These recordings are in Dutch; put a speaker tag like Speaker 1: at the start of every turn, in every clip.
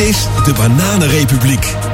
Speaker 1: is de Bananenrepubliek.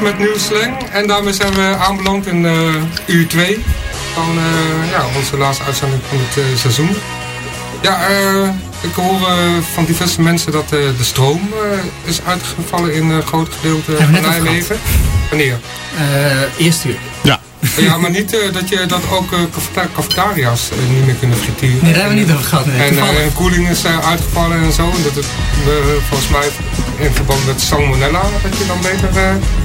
Speaker 2: Met nieuw slang. En daarmee zijn we aanbeland in eh, uur 2 van eh, ja, onze laatste uitzending van het eh, seizoen. Ja, eh, ik hoor eh, van diverse mensen dat eh, de stroom eh, is uitgevallen in een groot gedeelte van Nijmegen. Wanneer?
Speaker 3: Eh eerste uur.
Speaker 4: Ja.
Speaker 2: Ja, maar niet eh, dat, je, dat ook eh, cafeta- cafetaria's niet meer kunnen frituren.
Speaker 3: Nee, daar hebben we niet over gehad. Nee,
Speaker 2: En eh, koeling is uitgevallen en zo. En dat het volgens mij in verband met salmonella, dat je dan beter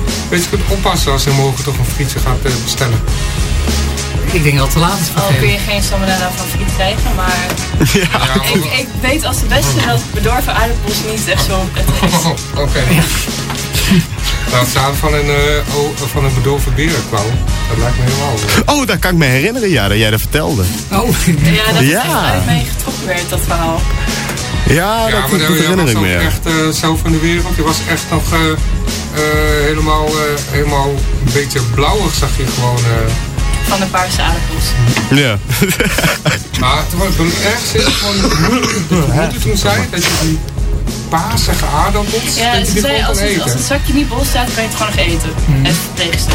Speaker 2: eh, beetje kunt oppassen als je morgen toch een frietje gaat eh, bestellen.
Speaker 3: Ik denk dat het te laat is voor
Speaker 5: Al kun je geen salmonella van friet krijgen, maar
Speaker 2: Ja,
Speaker 5: ik, ik weet als de beste dat bedorven aardappels niet echt zo prettig is.
Speaker 2: Oh, Oké. Nou, het staat van een, eh, oh, van een bedorven berenklauw. Dat lijkt me helemaal.
Speaker 4: Oh, daar kan ik me herinneren, ja, dat jij dat vertelde.
Speaker 3: Oh,
Speaker 5: Ja, dat
Speaker 4: Ja.
Speaker 5: het echt uit mij getrokken werd, dat verhaal.
Speaker 4: Ja,
Speaker 2: ja,
Speaker 4: dat,
Speaker 2: maar
Speaker 4: dat
Speaker 2: jij
Speaker 4: herinner
Speaker 2: was
Speaker 4: ik me. ja.
Speaker 2: echt eh, zo van de wereld. Je was echt nog eh, helemaal, eh, helemaal een beetje blauwig, zag je gewoon. eh.
Speaker 5: Van de paarse aardappels.
Speaker 4: Ja.
Speaker 2: Maar het was het dat je moeder toen zei dat je die paarsige aardappels,
Speaker 5: Ja,
Speaker 2: dat je
Speaker 5: zei
Speaker 2: gewoon
Speaker 5: als
Speaker 2: kan
Speaker 5: het, als
Speaker 2: eten.
Speaker 5: het zakje niet bol staat, kan je het gewoon nog eten.
Speaker 3: Mhm.
Speaker 5: Het verpleegster.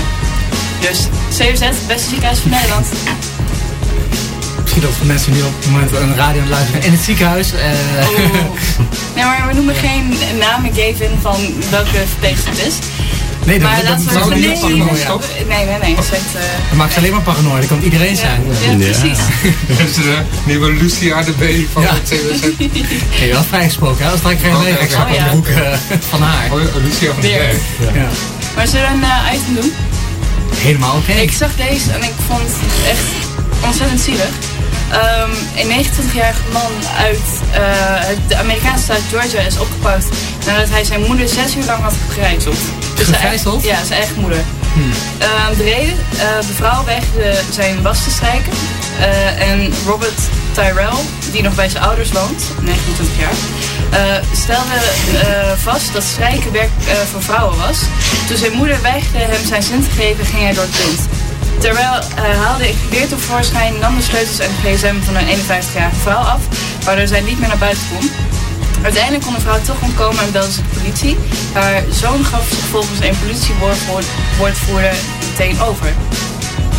Speaker 5: Dus COZ, het beste ziekenhuis van Nederland.
Speaker 3: Misschien dat voor mensen nu op het moment een radio aan luisteren in het ziekenhuis. eh,
Speaker 5: Nee, maar we noemen geen namen geven van welke verpleegster het is.
Speaker 3: nee, dat,
Speaker 5: Maar
Speaker 3: dat,
Speaker 5: laten
Speaker 3: dat,
Speaker 5: we
Speaker 3: dat,
Speaker 5: nee,
Speaker 3: niet
Speaker 5: nee,
Speaker 3: paranoia.
Speaker 5: nee, nee, nee, nee, dat is eh,
Speaker 3: Dat maakt ze alleen maar paranoia. Dat kan iedereen zijn.
Speaker 5: ja, ja, precies.
Speaker 2: De nieuwe Lucia de B van
Speaker 3: Ja.
Speaker 2: het CWZ.
Speaker 3: Oké, wel vrijgesproken. hè? Als ik krijg
Speaker 2: Oké,
Speaker 3: ik extra
Speaker 5: Oh,
Speaker 3: op de eh, van haar.
Speaker 2: Oh, Lucia van de. B.
Speaker 3: Ja.
Speaker 5: Maar zullen we een eh, item doen?
Speaker 3: Helemaal oké.
Speaker 5: Ik zag deze en ik vond het echt ontzettend zielig. Ehm, een 29-jarige man uit eh, het- de Amerikaanse staat Georgia is opgepakt nadat hij zijn moeder zes uur lang had gegijzeld. Dus zijn
Speaker 3: Gegijzeld?
Speaker 5: Ja, zijn eigen moeder. Ehm, de reden, eh, de vrouw weigerde zijn was te strijken. Eh, en Robert Tyrell, die nog bij zijn ouders woont, 29 jaar, stelde vast dat strijken werk voor vrouwen was. Toen zijn moeder weigerde hem zijn zin te geven, ging hij door het lint. Terwijl hij haalde een geweer tevoorschijn, nam de sleutels en de gsm van een 51-jarige vrouw af, waardoor zij niet meer naar buiten kon. Uiteindelijk kon de vrouw toch ontkomen en belde ze de politie. Haar zoon gaf zich volgens een politiewoordvoerder meteen over.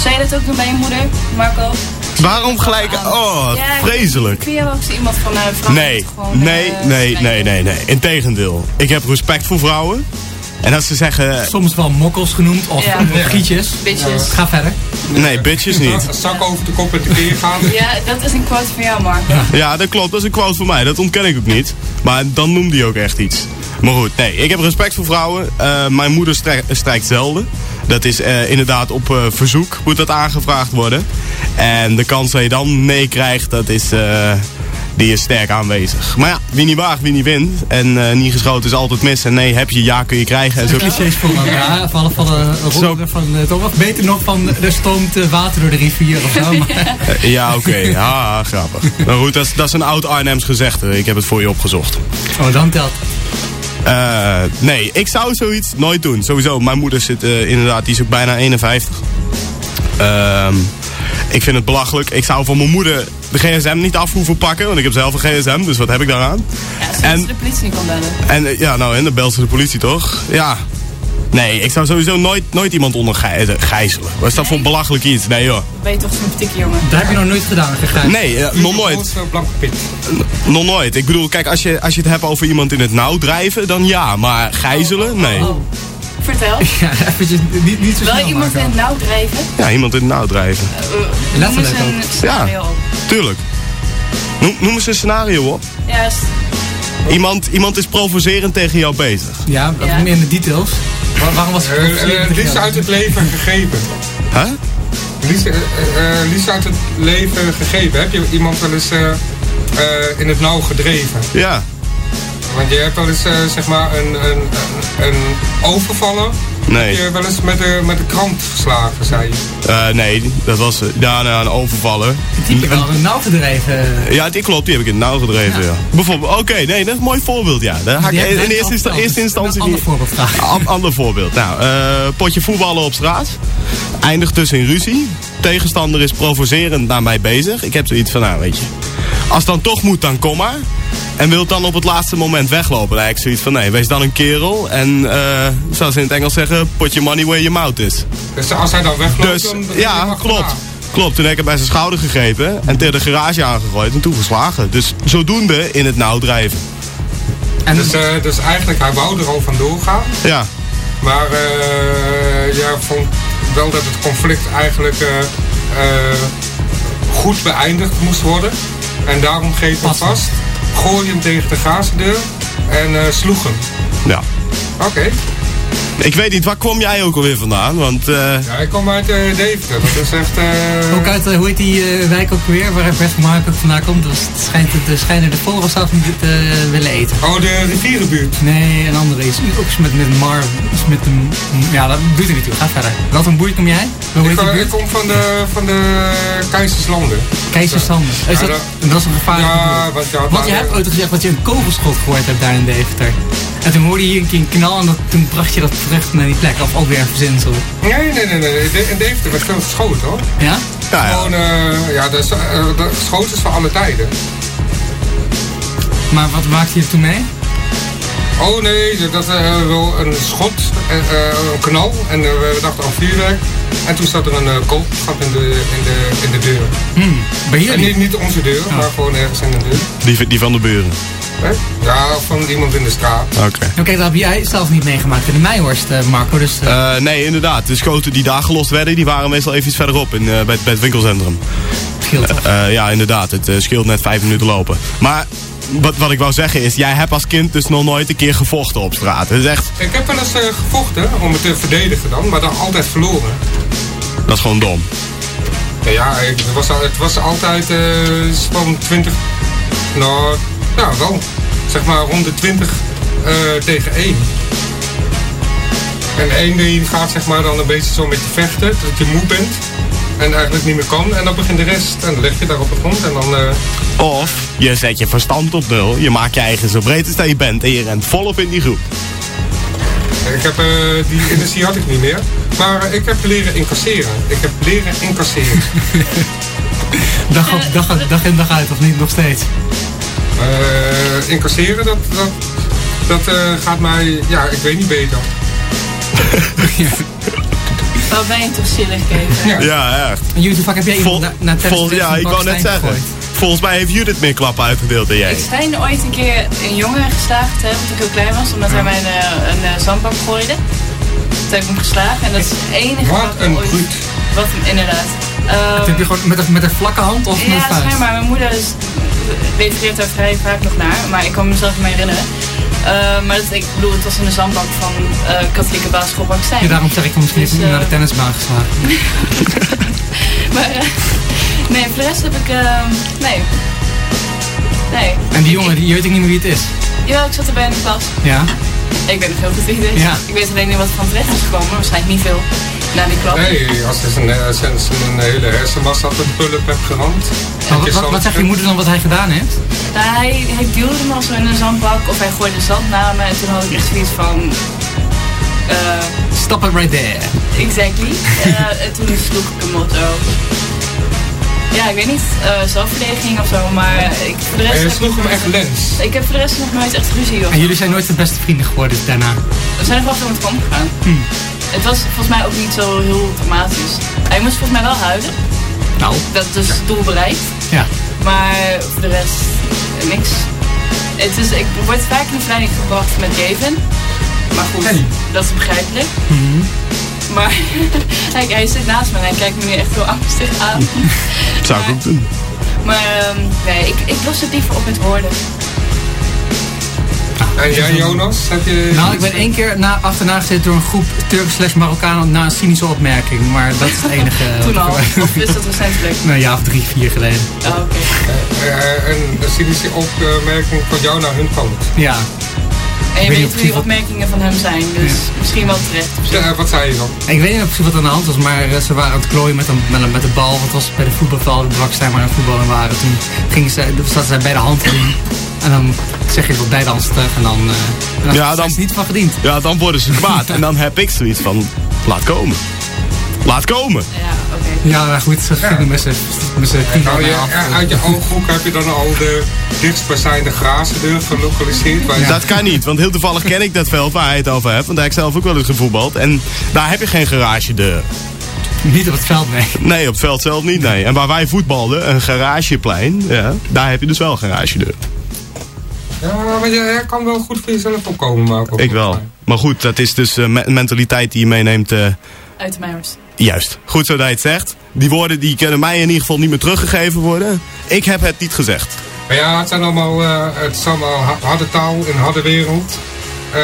Speaker 5: Zou je dat ook doen bij je moeder, Marco?
Speaker 4: Waarom gelijk? Oh,
Speaker 5: Ja, ik-
Speaker 4: vreselijk.
Speaker 5: Wel eens iemand van een vrouw
Speaker 4: Nee,
Speaker 5: gewoon,
Speaker 4: nee,
Speaker 5: eh,
Speaker 4: nee, nee, nee, nee. Integendeel. Ik heb respect voor vrouwen. En als ze zeggen,
Speaker 3: Soms wel mokkels genoemd of
Speaker 5: Ja.
Speaker 3: of gietjes.
Speaker 5: Bitches.
Speaker 3: Ga verder.
Speaker 4: nee, bitches niet.
Speaker 2: Een zak over de kop en tekeer gaan.
Speaker 5: Ja, dat is een quote van jou, Marco.
Speaker 4: Ja, dat klopt. Dat is een quote van mij. Dat ontken ik ook niet. Maar dan noemde hij ook echt iets. Maar goed, nee. Ik heb respect voor vrouwen. Eh, mijn moeder strijk- strijkt zelden. Dat is eh, inderdaad op eh, verzoek moet dat aangevraagd worden. En de kans dat je dan nee krijgt, dat is, eh, die is sterk aanwezig. Maar ja, wie niet waagt, wie niet wint. En eh, niet geschoten is altijd mis. En nee, heb je, ja kun je krijgen. En zo,
Speaker 3: Clichés van elkaar. Vallen van de
Speaker 4: Zo.
Speaker 3: van eh, toch of beter nog van er stroomt eh, water door de rivier of zo. Maar,
Speaker 4: Eh, ja, oké. Ja, grappig. Maar goed, dat is, dat is een oud Arnhems gezegde. Ik heb het voor je opgezocht.
Speaker 3: oh, dan telt.
Speaker 4: Eh, nee, ik zou zoiets nooit doen. Sowieso, mijn moeder zit eh, inderdaad, die is ook bijna 51. Ehm, ik vind het belachelijk. Ik zou van mijn moeder de gsm niet af hoeven pakken, want ik heb zelf een gsm, dus wat heb ik daaraan?
Speaker 5: Ja,
Speaker 4: En-
Speaker 5: ze de politie niet kan bellen.
Speaker 4: En eh, ja, nou, en dan belt ze de politie toch? Ja. Nee, ik zou sowieso nooit, nooit iemand onder gij- gijzelen. Wat is dat voor belachelijk iets? Nee joh.
Speaker 5: Ben je toch zo'n petieke jongen?
Speaker 3: Dat heb je nog nooit gedaan, gegrijpt.
Speaker 4: Nee, eh, nog nooit. Nog nooit. Ik bedoel, kijk, als je, als je het hebt over iemand in het nauw drijven, dan ja. Maar gijzelen? Nee.
Speaker 5: Oh. Vertel.
Speaker 3: Ja, eventjes, niet, niet zo
Speaker 5: Wel
Speaker 3: snel,
Speaker 5: iemand in het nauw drijven?
Speaker 4: Ja, iemand in het nauw drijven.
Speaker 5: Uh, noem
Speaker 3: Letterlijk
Speaker 5: eens een
Speaker 3: ook.
Speaker 5: scenario op.
Speaker 4: Tuurlijk. Noem, noem eens een scenario op.
Speaker 5: Juist.
Speaker 4: Iemand, iemand is provocerend tegen jou bezig.
Speaker 3: Ja, wat
Speaker 5: Ja.
Speaker 3: meer in de details. Waar- waarom was het
Speaker 2: Eh, eh, Lies uit het leven gegrepen.
Speaker 4: Huh?
Speaker 2: Lies, eh, eh, eh, Lies uit het leven gegeven. Heb je iemand wel eens eh, eh, in het nauw gedreven?
Speaker 4: Ja.
Speaker 2: Want je hebt wel eens eh, zeg maar een, een, een, overvaller.
Speaker 4: Nee.
Speaker 2: Heb je wel eens met de, met de krant geslagen, zei je.
Speaker 4: Eh, nee, dat was eh, ja, nou, een overvaller.
Speaker 3: Die heb je wel een nauw gedreven.
Speaker 4: Ja, die klopt, die heb ik in het nauw gedreven. Ja. Bijvoorbeeld, oké, nee, dat is een mooi voorbeeld, ja. Daar ga ik in, in eerste, insta- instantie
Speaker 3: Een ander voorbeeld graag.
Speaker 4: An- ander voorbeeld. Nou, eh, potje voetballen op straat. Eindigt dus in ruzie. Tegenstander is provocerend naar mij bezig. Ik heb zoiets van, nou weet je. Als het dan toch moet, dan kom maar. En wilt dan op het laatste moment weglopen. Dan heb ik zoiets van, nee, wees dan een kerel. En eh, zoals ze in het Engels zeggen, put your money where your mouth is.
Speaker 2: Dus als hij dan wegloopt,
Speaker 4: Dus
Speaker 2: dan...
Speaker 4: ja, klopt. Klopt, toen heb ik hem bij zijn schouder gegrepen en tegen de garage aangegooid en toen verslagen. Dus zodoende in het nauw drijven.
Speaker 3: En
Speaker 2: Dus, eh, dus eigenlijk, hij wou er al vandoor gaan.
Speaker 4: Ja,
Speaker 2: Maar eh ja, vond wel dat het conflict eigenlijk goed beëindigd moest worden. En daarom greep hij
Speaker 3: Passen.
Speaker 2: vast, gooide hem tegen de gazendeur en eh, sloeg hem.
Speaker 4: ja.
Speaker 2: Oké.
Speaker 4: Ik weet niet, waar kwam jij ook alweer vandaan? Want eh,
Speaker 2: Ja, ik kom uit eh Deventer. Dat is echt... eh,
Speaker 3: ook uit, hoe heet die eh, wijk ook weer, waar Bert Mark ook vandaan komt. Dus het schijnt, het schijnen de volgers zelf niet te willen eten.
Speaker 2: Oh, de rivierenbuurt.
Speaker 3: Nee, een andere is ook iets met, met Mar, iets met een, ja, dat doet er niet toe. Ga verder. Wat een boei kom jij? Hoe
Speaker 2: Ik, kom van de, van de Keizerslanden.
Speaker 3: Keizersander. Is
Speaker 2: Ja,
Speaker 3: dat,
Speaker 2: dat-
Speaker 3: dat is een gevaarlijke
Speaker 2: Ja, want ja,
Speaker 3: Want je hebt ooit gezegd dat je een kogelschot gehoord hebt daar in Deventer. En toen hoorde je hier een keer een knal en dat, toen bracht je dat terug naar die plek. Of alweer een verzinsel.
Speaker 2: Nee, nee, nee. nee. De- In Deventer werd veel geschoten hoor.
Speaker 3: Ja?
Speaker 4: ja, ja.
Speaker 2: Gewoon, eh, ja, dat is, eh, dat geschoten is voor alle tijden.
Speaker 3: Maar wat maakte je toen mee?
Speaker 2: Oh nee, dat eh wel een schot, eh, een knal en we dachten al vuurwerk. En toen zat er een uh, in de, in, de, in de deur.
Speaker 3: Hmm, bij
Speaker 2: En
Speaker 3: jullie?
Speaker 2: niet, niet onze deur, maar gewoon ergens in de deur.
Speaker 4: die, die van de buren.
Speaker 2: Hè? Ja, of van iemand in de straat.
Speaker 4: Oké.
Speaker 3: Oké, dat heb jij zelf niet meegemaakt in de Meijhorst, eh, Marco. Dus eh,
Speaker 4: Eh, nee, inderdaad. De schoten die daar gelost werden, die waren meestal even iets verderop in, eh, bij, bij het winkelcentrum.
Speaker 3: het scheelt toch.
Speaker 4: Eh, ja, inderdaad. Het scheelt net vijf minuten lopen. Maar wat, wat ik wou zeggen is, jij hebt als kind dus nog nooit een keer gevochten op straat. Het is echt,
Speaker 2: Ik heb wel eens gevochten om het te verdedigen dan, maar dan altijd verloren.
Speaker 4: dat is gewoon dom.
Speaker 2: Ja, het, was, het was altijd eh, van 20, nou, ja wel, zeg maar rond de 20 eh, tegen 1. En één die gaat zeg maar dan een beetje zo met je vechten, dat je moe bent en eigenlijk niet meer kan. En dan begint de rest en dan leg je daar op de grond en dan... eh,
Speaker 4: Of je zet je verstand op nul, je maakt je eigen zo breed als dat je bent en je rent volop in die groep.
Speaker 2: ik heb eh, die energie had ik niet meer. Maar ik heb leren incasseren. Ik heb leren incasseren.
Speaker 3: Dag, op, dag, dag in dag uit, of niet nog steeds?
Speaker 2: Eh, incasseren, dat, dat, dat eh, gaat mij, ja, ik weet niet beter.
Speaker 5: Wat ben je toch zielig, Kever?
Speaker 2: Ja.
Speaker 4: Ja, echt.
Speaker 3: En jullie, vaak heb jij iemand
Speaker 4: Vol-
Speaker 3: na, naar
Speaker 4: vol- ja, ik wou net zeggen. volgens mij heeft Judith meer klappen uitgedeeld dan jij.
Speaker 5: Ik schijn ooit een keer een jongen te hebben toen ik heel klein was, omdat hij mij een, eh, een eh, zandbak gooide. Toen heb ik hem geslagen en dat is het enige
Speaker 6: Wat
Speaker 5: ik
Speaker 6: een
Speaker 5: ooit-
Speaker 6: bruut.
Speaker 5: Wat hem inderdaad. Ehm,
Speaker 3: Heb je gewoon met een, met een vlakke hand of met een
Speaker 5: ja,
Speaker 3: vuist?
Speaker 5: schijnbaar. Mijn moeder is, refereert daar vrij vaak nog naar, maar ik kan mezelf niet meer herinneren. Eh, maar dat, ik bedoel, het was in de zandbak van eh katholieke basisschool Bakstijn.
Speaker 3: Ja, daarom zeg ik hem misschien
Speaker 5: Dus, eh,
Speaker 3: naar de tennisbaan geslagen.
Speaker 5: Maar nee, voor de rest heb ik... ehm, nee. Nee.
Speaker 3: En die jongen, die, je weet ook niet meer wie het is.
Speaker 5: Ja, ik zat erbij in de klas.
Speaker 3: Ja?
Speaker 5: Ik weet nog heel goed wie het is.
Speaker 3: Ja.
Speaker 5: Ik weet alleen niet wat er van terecht is gekomen. Waarschijnlijk niet veel. Na die klap.
Speaker 6: Nee, als zijn, eh, zijn, zijn hele hersenmassa tot pulp hebt gerand.
Speaker 3: Wat, wat, wat zegt je moeder dan wat hij gedaan heeft?
Speaker 5: Nou, hij, hij duwde me al zo in een zandbak. Of hij gooide zand naar me. En toen had ik echt zoiets van... eh
Speaker 3: Stop it right there.
Speaker 5: exactly. Eh, en toen sloeg ik hem op zo. Ja, ik weet niet. eh zelfverdediging of zo. Maar ik, voor de rest...
Speaker 6: Je sloeg hem echt lens.
Speaker 5: Ik heb voor de rest nog nooit echt ruzie of
Speaker 3: En jullie zijn nooit de beste vrienden geworden daarna.
Speaker 5: We zijn nog wel veel met om gegaan.
Speaker 3: Hmm.
Speaker 5: Het was volgens mij ook niet zo heel dramatisch. Hij moest volgens mij wel huilen.
Speaker 3: Nou,
Speaker 5: Dat is dus het doel bereikt.
Speaker 3: ja.
Speaker 5: Maar voor de rest eh, niks. Het is, ik word vaak in verleiding gebracht met Gavin. Maar goed,
Speaker 3: Hey.
Speaker 5: dat is begrijpelijk.
Speaker 3: Mhm.
Speaker 5: Maar hij, hij zit naast me en hij kijkt me nu echt heel angstig aan.
Speaker 4: Zou ik ook doen.
Speaker 5: Maar ehm, nee, ik, ik los het liever op met woorden.
Speaker 6: En jij Jonas, heb je...
Speaker 3: Nou, ik ben één keer na, achterna gezeten door een groep Turks slash Marokkanen na een cynische opmerking. Maar dat is het enige.
Speaker 5: Toen al. Of is dat recentelijk?
Speaker 3: Nou, jaar of drie, vier geleden.
Speaker 5: Oh, oké.
Speaker 6: En de cynische opmerking van jou naar hun kant.
Speaker 3: Ja.
Speaker 5: En je
Speaker 3: weet niet
Speaker 5: weet
Speaker 3: die wat-
Speaker 5: opmerkingen van hem zijn. Dus misschien wel terecht.
Speaker 6: Ja, wat zei je dan?
Speaker 3: Ik weet niet of precies wat aan de hand was, maar eh, ze waren aan het klooien met, een, met, een, met de bal. Want het was bij de voetbalveld, de Bakstijn waar aan het voetballen waren. Toen gingen ze, zaten zij bij de hand doen. En dan zeg je wat bij de hand terug en dan, eh en dan,
Speaker 4: Ja, dan-
Speaker 3: is niet van gediend.
Speaker 4: Ja, dan worden ze kwaad. en dan heb ik zoiets van, laat komen. Laat komen.
Speaker 5: Ja.
Speaker 3: Ja, maar goed, ze gingen met z'n met z'n tien
Speaker 6: Nou, je, uit je ooghoek heb je dan al de dichtstbijzijnde grazendeur gelokaliseerd. Je-
Speaker 4: Dat kan niet, want heel toevallig ken ik dat veld waar hij het over hebt. Want daar heb ik zelf ook wel eens gevoetbald. En daar heb je geen garagedeur.
Speaker 3: Niet op het veld, nee.
Speaker 4: Nee, op het veld zelf niet, nee. En waar wij voetbalden, een garageplein, ja, daar heb je dus wel een garagedeur.
Speaker 6: Ja, maar je, jij kan wel goed voor jezelf opkomen maken.
Speaker 4: Ik wel. Maar goed, dat is dus eh, me- een mentaliteit die je meeneemt. eh,
Speaker 5: Uit de mijmers.
Speaker 4: Juist, goed zo dat je het zegt. Die woorden die kunnen mij in ieder geval niet meer teruggegeven worden. Ik heb het niet gezegd.
Speaker 6: Ja, het zijn allemaal, eh, het is allemaal harde taal in harde wereld. Eh,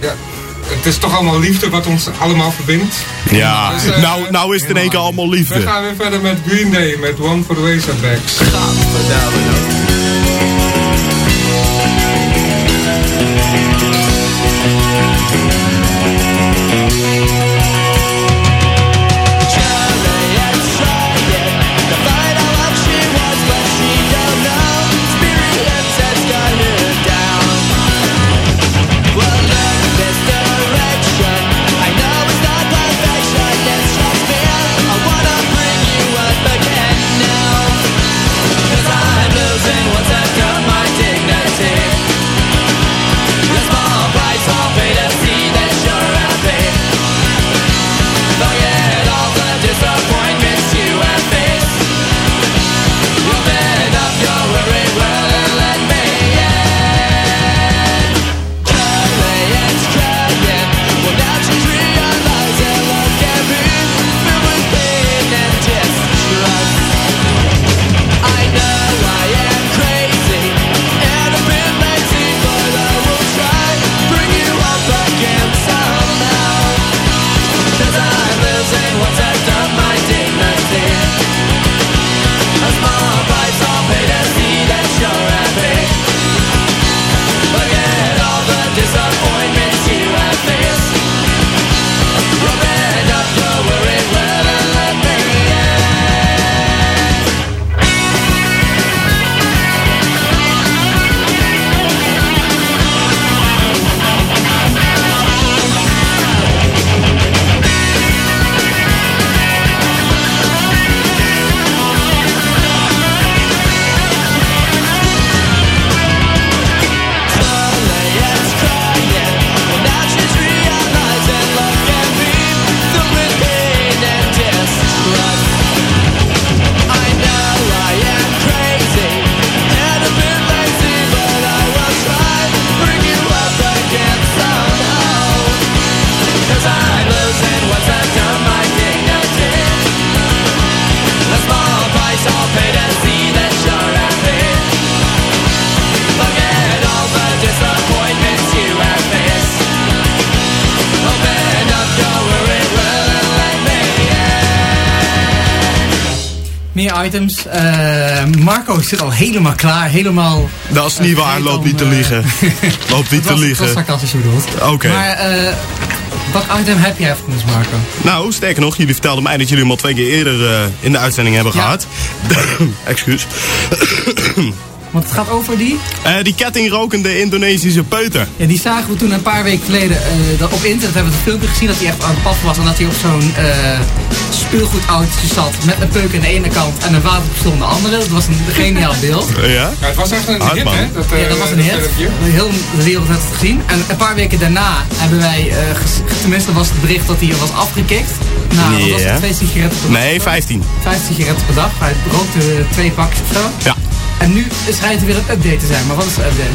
Speaker 6: ja, het is toch allemaal liefde wat ons allemaal verbindt.
Speaker 4: Ja,
Speaker 6: dus, eh,
Speaker 4: nou, nou is het in één keer allemaal liefde.
Speaker 6: We gaan weer verder met Green Day, met One for the Razorbacks.
Speaker 3: Gadverdamme. Thank nou. Items. Eh, Marco zit al helemaal klaar. Helemaal...
Speaker 4: Dat is niet
Speaker 3: eh,
Speaker 4: waar, loop niet te
Speaker 3: eh,
Speaker 4: liegen. Loop niet te
Speaker 3: was- Het was
Speaker 4: liegen.
Speaker 3: sarcastisch bedoeld.
Speaker 4: Oké.
Speaker 3: Maar wat item heb jij voor ons, Marco?
Speaker 4: Nou, sterker nog, jullie vertelden mij dat jullie hem al twee keer eerder in de uitzending hebben
Speaker 3: Ja.
Speaker 4: gehad. Excuus.
Speaker 3: Want het gaat over die.
Speaker 4: Eh, die kettingrokende Indonesische peuter.
Speaker 3: Ja, die zagen we toen een paar weken geleden eh, dat op internet hebben we een filmpje gezien dat hij echt aan het pad was en dat hij op zo'n eh speelgoedautootje zat met een peuk aan de ene kant en een waterpistool aan de andere. Dat was een geniaal beeld.
Speaker 4: Ja?
Speaker 2: Ja, het was echt een
Speaker 4: Hard,
Speaker 2: hit,
Speaker 4: man.
Speaker 2: hè? Dat, eh,
Speaker 3: Ja, dat was een hit. de wereld heeft het gezien. En een paar weken daarna hebben wij, eh, tenminste was het bericht dat hij was afgekikt. Nou, wat was het? Twee sigaretten per dag?
Speaker 4: Nee, 15.
Speaker 3: Vijf sigaretten per dag. Hij rookte twee pakjes of zo.
Speaker 4: Ja.
Speaker 3: En nu schijnt er weer een update te zijn. Maar wat is de update?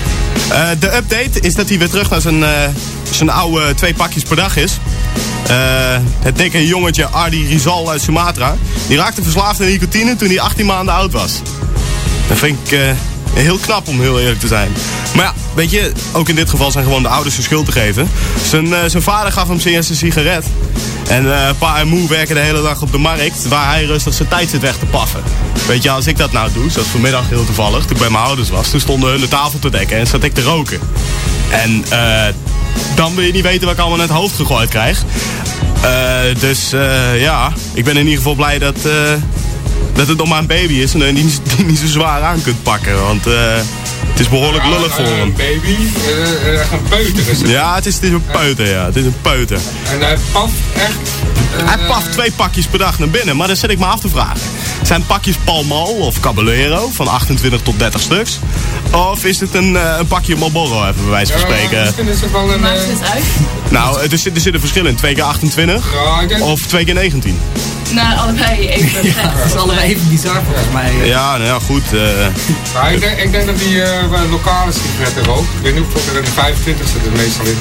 Speaker 4: Eh, de update is dat hij weer terug naar zijn, eh, zijn oude twee pakjes per dag is. Eh, het dikke jongetje Ardi Rizal uit Sumatra. Die raakte verslaafd aan nicotine toen hij 18 maanden oud was. Dat vind ik heel knap om heel eerlijk te zijn. Maar ja, weet je, ook in dit geval zijn gewoon de ouders de schuld te geven. Zijn, eh, zijn vader gaf hem zijn eerste sigaret. En eh, pa en moe werken de hele dag op de markt, waar hij rustig zijn tijd zit weg te paffen. Weet je, als ik dat nou doe, zoals vanmiddag heel toevallig, toen ik bij mijn ouders was, toen stonden hun de tafel te dekken en zat ik te roken. En eh, dan wil je niet weten wat ik allemaal in het hoofd gegooid krijg. Dus ja, ik ben in ieder geval blij dat, dat het nog maar een baby is en dat je die, die niet zo zwaar aan kunt pakken. Want eh, het is behoorlijk lullig voor
Speaker 2: Ja,
Speaker 4: hem.
Speaker 2: Een baby, eh, echt een peuter is het.
Speaker 4: Ja, het is, het is een peuter, ja. Het is een peuter.
Speaker 2: En hij paft echt... eh,
Speaker 4: Hij paft twee pakjes per dag naar binnen, maar dan zit ik me af te vragen. Zijn pakjes Pall Mall of Caballero van 28 tot 30 stuks? Of is het een, eh, een pakje Marlboro, even bij wijze van
Speaker 2: ja,
Speaker 4: spreken?
Speaker 2: Misschien is het wel een...
Speaker 5: Maakt
Speaker 2: eh,
Speaker 5: het uit?
Speaker 4: Nou, er zit, er zit een verschil in. Twee keer 28
Speaker 2: ja, ik denk...
Speaker 4: of twee keer 19.
Speaker 5: Nou, allebei even.
Speaker 3: Ja, het is allebei even bizar volgens mij.
Speaker 4: Ja, nou ja, goed. eh,
Speaker 2: Maar ik denk, ik denk dat die eh, wel lokale sigaretten rookt. Ik weet niet hoeveel er in de 25 zit er meestal in.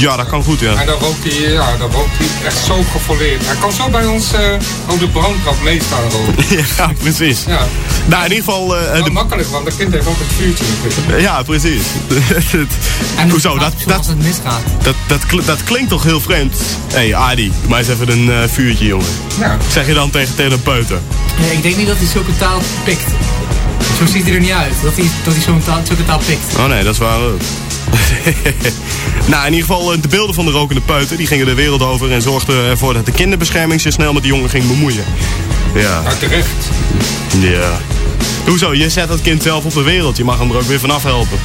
Speaker 4: Ja, dat kan goed, ja.
Speaker 2: En dan rookt hij, ja, dan rookt hij echt zo gefolleerd. Hij kan zo bij ons eh, op de brandtrap meestaan roken.
Speaker 4: Ja, precies.
Speaker 2: Ja,
Speaker 4: Nou, in ieder geval... eh, de,
Speaker 2: makkelijk, want dat kind heeft ook het vuurtje
Speaker 4: ja, precies.
Speaker 3: En
Speaker 4: Hoezo? Dat,
Speaker 3: gaat
Speaker 4: dat,
Speaker 3: Als het misgaat.
Speaker 4: dat, dat, kl- dat klinkt toch heel vreemd? Hé, hey, Adi, doe mij eens even een eh, vuurtje, jongen.
Speaker 2: Ja.
Speaker 4: Zeg je dan tegen, peuter?
Speaker 3: Ja, ik denk niet dat hij zulke taal pikt. Zo ziet hij er niet uit. Dat hij, dat hij zo'n taal, zulke taal pikt.
Speaker 4: Oh nee, dat is waar ook. nou, in ieder geval eh, de beelden van de rokende peuter, die gingen de wereld over en zorgden ervoor dat de kinderbescherming zich snel met de jongen ging bemoeien. Ja,
Speaker 2: Maar terecht.
Speaker 4: ja. Hoezo? Je zet dat kind zelf op de wereld, je mag hem er ook weer vanaf helpen.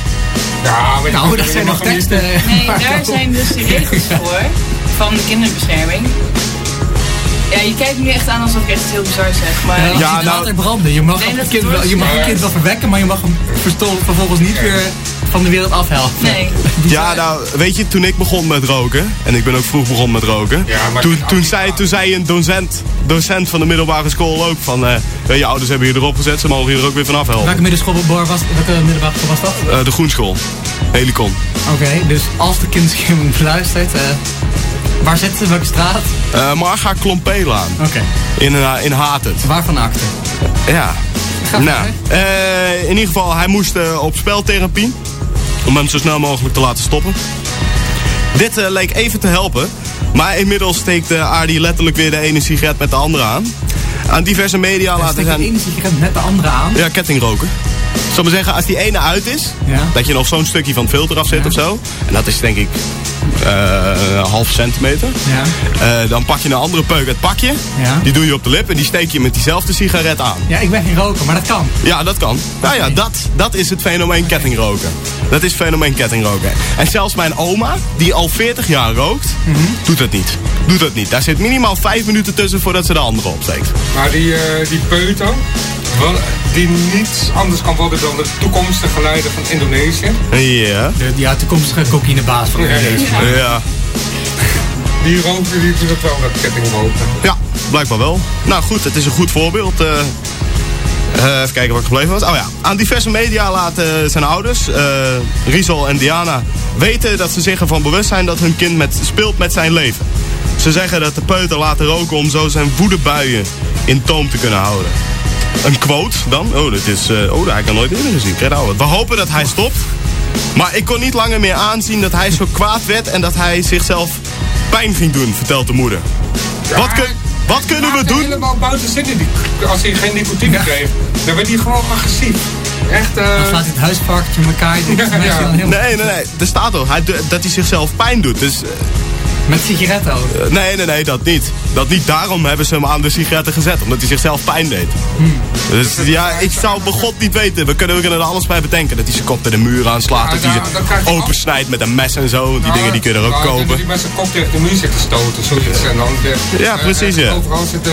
Speaker 2: Ja, maar
Speaker 3: Nou, dat zijn nog teksten.
Speaker 5: Nee, daar zijn dus de regels voor. Van de kinderbescherming. Ja, je kijkt me nu echt aan alsof ik echt heel bizar zeg. Maar
Speaker 3: Ja,
Speaker 4: Ja,
Speaker 3: ja
Speaker 4: nou-
Speaker 3: altijd branden. Je mag,
Speaker 5: Nee,
Speaker 3: een
Speaker 5: dat
Speaker 3: kind,
Speaker 5: het
Speaker 3: wel, je mag een kind wel verwekken, maar je mag hem verstol- vervolgens niet weer van de wereld afhelpen.
Speaker 5: Nee.
Speaker 4: Ja, nou, weet je, toen ik begon met roken, en ik ben ook vroeg begonnen met roken,
Speaker 2: Ja,
Speaker 4: toen, toen, zei, toen zei een docent, docent van de middelbare school ook van, eh, "Ja, je ouders hebben je erop gezet, ze mogen je er ook weer vanaf helpen.
Speaker 3: Welke middenschool was, welke middelbare school was dat?
Speaker 4: Eh, de groenschool, Helicon.
Speaker 3: Oké, dus als de kinderscherming beluistert, eh waar zit ze? Welke straat?
Speaker 4: Eh Marga Klompelaan,
Speaker 3: Oké.
Speaker 4: in, uh, in Hatet.
Speaker 3: Waarvan akte?
Speaker 4: Ja.
Speaker 3: Ga
Speaker 4: Nou, eh, in ieder geval, hij moest eh, op speltherapie. Om hem zo snel mogelijk te laten stoppen. Dit eh, leek even te helpen. Maar inmiddels steekt uh, Aardi letterlijk weer de ene sigaret met de andere aan. Aan diverse media
Speaker 3: Ja,
Speaker 4: laten
Speaker 3: steek de ene sigaret met de andere aan.
Speaker 4: Ja, kettingroken. Zal maar zeggen, als die ene uit is,
Speaker 3: Ja.
Speaker 4: dat je nog zo'n stukje van het filter af zet
Speaker 3: Ja.
Speaker 4: of zo. En dat is denk ik eh, een half centimeter.
Speaker 3: Ja.
Speaker 4: Eh, dan pak je een andere peuk uit het pakje.
Speaker 3: Ja.
Speaker 4: Die doe je op de lip en die steek je met diezelfde sigaret aan.
Speaker 3: Ja, ik ben geen roker, maar dat kan.
Speaker 4: Ja, dat kan. Nou ja, dat, dat is het fenomeen kettingroken. Dat is het fenomeen kettingroken. En zelfs mijn oma, die al 40 jaar rookt,
Speaker 3: Mhm.
Speaker 4: doet dat niet. Doet dat niet. Daar zit minimaal 5 minuten tussen voordat ze de andere opsteekt.
Speaker 2: Maar die, eh, die peuter, wel, die niets anders kan worden dan de toekomstige leider van Indonesië.
Speaker 4: Ja.
Speaker 3: De, ja, toekomstige cocaïnebaas van
Speaker 2: Ja.
Speaker 3: Indonesië.
Speaker 4: Ja.
Speaker 2: Die rookt, die doet het wel met kettingroken.
Speaker 4: Ja, blijkbaar wel. Nou goed, het is een goed voorbeeld. eh. Eh, even kijken waar ik gebleven was. Oh ja, aan diverse media laten zijn ouders, eh Rizal en Diana, weten dat ze zich ervan bewust zijn dat hun kind met, speelt met zijn leven. Ze zeggen dat de peuter laten roken om zo zijn woedebuien in toom te kunnen houden. Een quote dan. Oh, dat is. eh, oh, dat heb ik nog nooit eerder gezien. Nou, we hopen dat hij stopt. Maar ik kon niet langer meer aanzien dat hij zo kwaad werd en dat hij zichzelf pijn ging doen, vertelt de moeder. Wat, kun, Wat kunnen we doen?
Speaker 2: helemaal buiten zitten. Die, als hij geen nicotine kreeg, dan werd hij gewoon agressief. Echt, eh
Speaker 3: Dan slaat hij het huisvarkentje in elkaar.
Speaker 2: Ja,
Speaker 3: heel-
Speaker 4: Nee, nee, nee. Er staat toch hij, dat hij zichzelf pijn doet. Dus eh,
Speaker 3: Met sigaretten ook.
Speaker 4: nee, nee, nee, dat niet. Dat niet. Daarom hebben ze hem aan de sigaretten gezet. Omdat hij zichzelf pijn deed. Dus ja, ik zou bij God niet weten. We kunnen, we kunnen er alles bij bedenken. Dat hij zijn kop tegen de muur aanslaat.
Speaker 2: Ja,
Speaker 4: dat hij ze opensnijdt met een mes en zo. Die
Speaker 2: nou,
Speaker 4: dingen die kunnen er ook
Speaker 2: nou,
Speaker 4: kopen.
Speaker 2: Die met zijn kop tegen de muur zitten stoten, zoiets. En dan weer,
Speaker 4: Ja,
Speaker 2: eh,
Speaker 4: precies,
Speaker 2: eh,
Speaker 4: ja.
Speaker 2: Overal zitten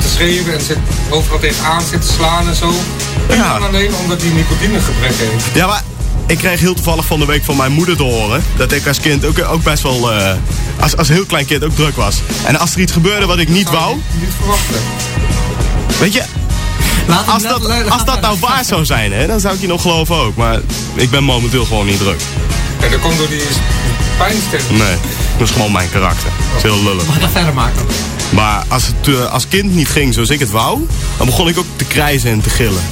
Speaker 2: te schreeuwen en zit overal tegenaan zitten slaan en zo.
Speaker 4: Ja.
Speaker 2: en alleen omdat hij nicotinegebrek heeft.
Speaker 4: Ja, maar ik kreeg heel toevallig van de week van mijn moeder te horen. Dat ik als kind ook, ook best wel. eh, als, als heel klein kind ook druk was. En als er iets gebeurde wat ik niet wou.
Speaker 2: Niet, verwachten.
Speaker 4: Weet je, als dat, als dat nou waar zou zijn, hè, dan zou ik je nog geloven ook. Maar ik ben momenteel gewoon niet druk.
Speaker 2: En dat komt door die pijnstelling.
Speaker 4: Nee, dat is gewoon mijn karakter. Dat is heel lullig.
Speaker 3: Mag ik dat verder maken?
Speaker 4: Maar als het eh, als kind niet ging zoals ik het wou, dan begon ik ook te krijzen en te gillen.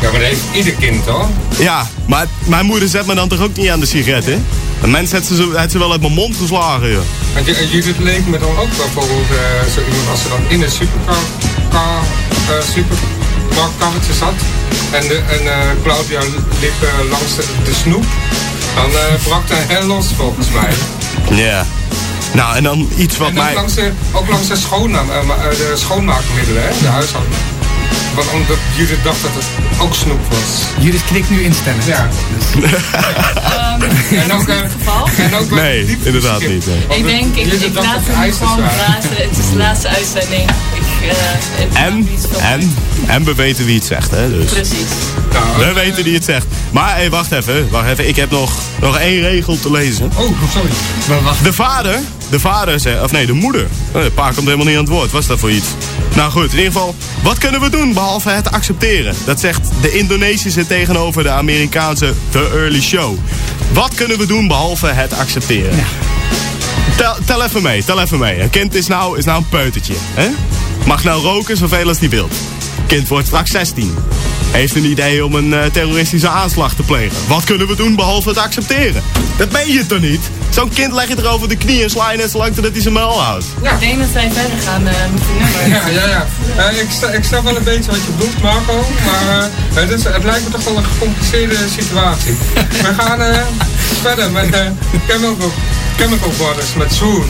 Speaker 2: Ja, maar dat heeft ieder kind hoor.
Speaker 4: Ja, maar mijn moeder zet me dan toch ook niet aan de sigaret, hè? Een mens heeft ze, zo- heeft ze wel uit mijn mond geslagen, joh.
Speaker 2: En Judith leek me dan ook bijvoorbeeld eh, zo iemand als ze dan in een superkar, kar, eh, supermarktkarretje zat. En, de, en eh, Claudia liep langs de, de snoep. Dan brak hij heel los volgens mij.
Speaker 4: Ja. Nou, en dan iets wat
Speaker 2: en
Speaker 4: mij...
Speaker 2: langs de, ook langs de, schoonna, ma- eh, de schoonmaakmiddelen, hè, de huishouden. Want omdat Judith dacht dat het ook snoep was.
Speaker 3: Judith knikt nu instemmen.
Speaker 2: Ja.
Speaker 5: Ehm,
Speaker 2: En ook,
Speaker 5: in dit geval.
Speaker 2: en ook
Speaker 4: Nee, inderdaad niet, nee.
Speaker 5: Ik denk, ik, ik laat hem
Speaker 2: ijzers
Speaker 5: gewoon praten. Het is de laatste uitzending. Eh,
Speaker 4: En, en, en we weten wie het zegt, hè, dus.
Speaker 5: Precies.
Speaker 4: We weten wie het zegt. Maar, hé, wacht even, wacht even. Ik heb nog, nog één regel te lezen.
Speaker 2: Oh, sorry.
Speaker 3: Maar wacht.
Speaker 4: De vader, de vader zei, of nee, de moeder. De pa komt helemaal niet aan het woord. Wat is dat voor iets? Nou goed, in ieder geval, wat kunnen we doen behalve het accepteren? Dat zegt de Indonesische tegenover de Amerikaanse The Early Show. Wat kunnen we doen behalve het accepteren? Tel, tel even mee, tel even mee. Een kind is nou, is nou een peutertje. Hè? Mag nou roken zoveel als hij wil. Kind wordt straks 16. Heeft een idee om een eh, terroristische aanslag te plegen. Wat kunnen we doen behalve het accepteren? Dat ben je toch niet? Zo'n kind leg je er over de knie en sla je net zo lang totdat hij zijn muil houdt.
Speaker 5: Ik denk dat wij verder gaan eh, met die nummer.
Speaker 2: Ja, ja, ja. Eh, ik, sta, ik snap wel een beetje wat je bedoelt, Marco. Maar eh, het, is, het lijkt me toch wel een gecompliceerde situatie. We gaan eh, verder met eh Chemical, Chemical Brothers met Swoon.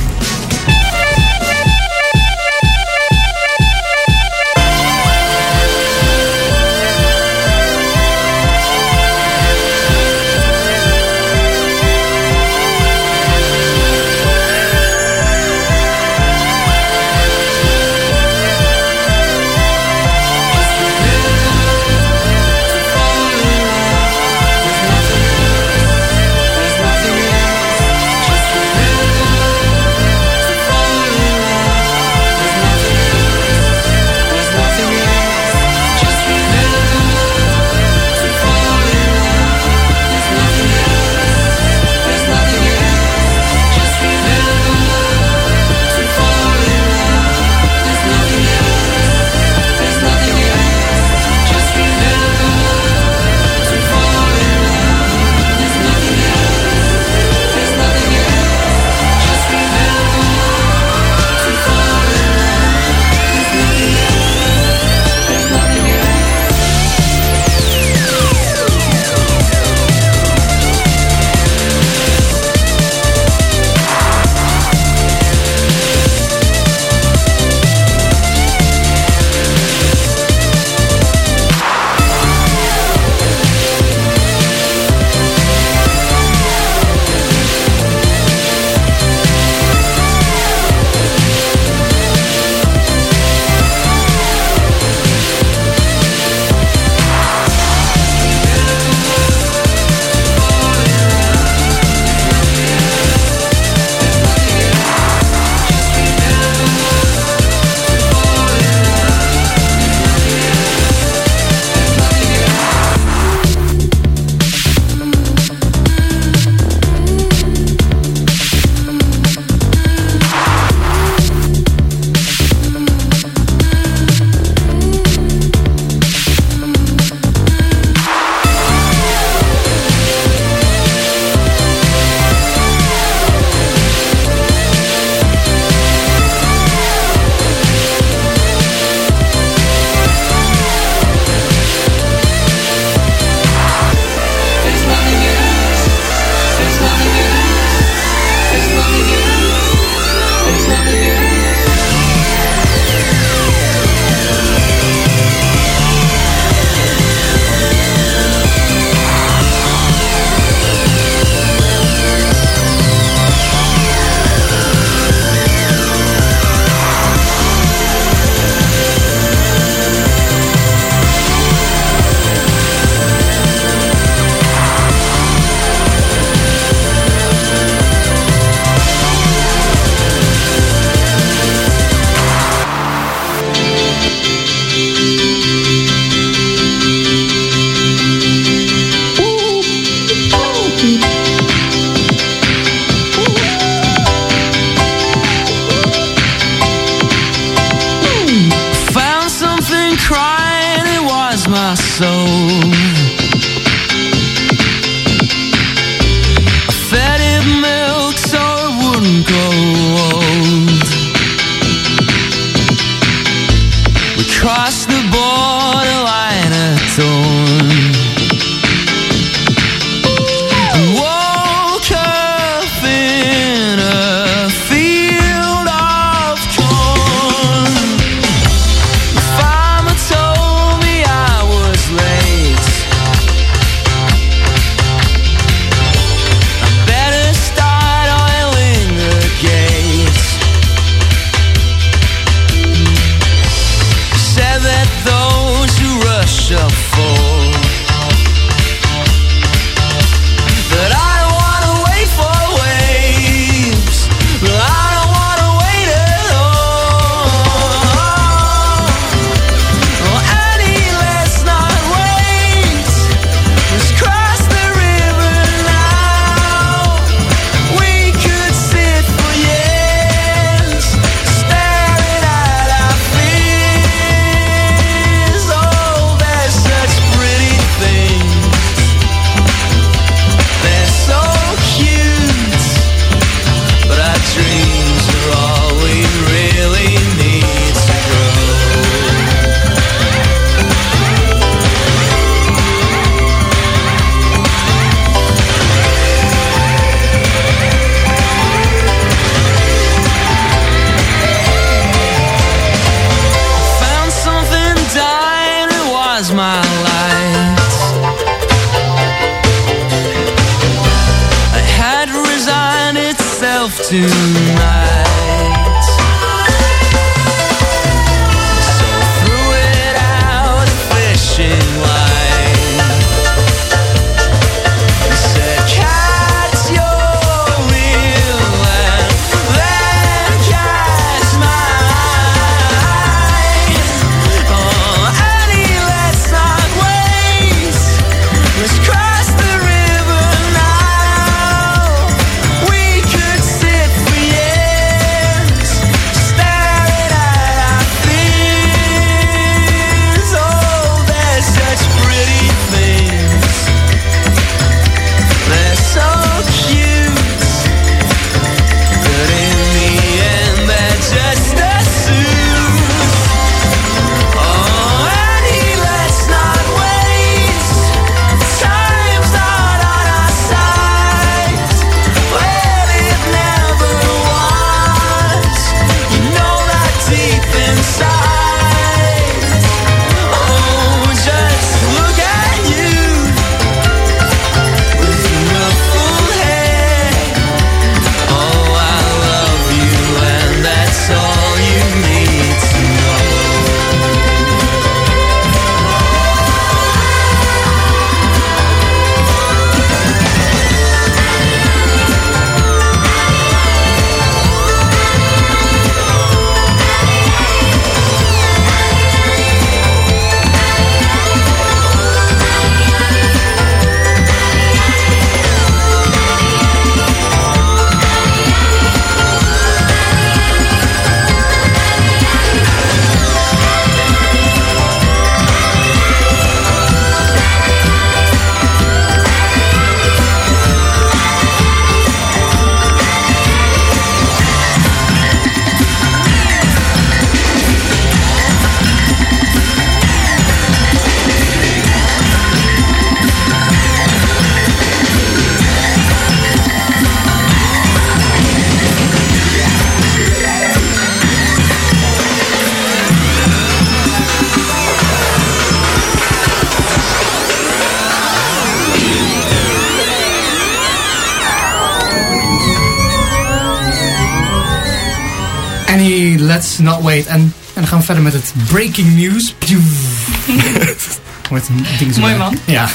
Speaker 7: Not Wait.
Speaker 3: En, en dan gaan we verder met het Breaking News. met een ding zo
Speaker 5: Mooi man.
Speaker 3: Ja.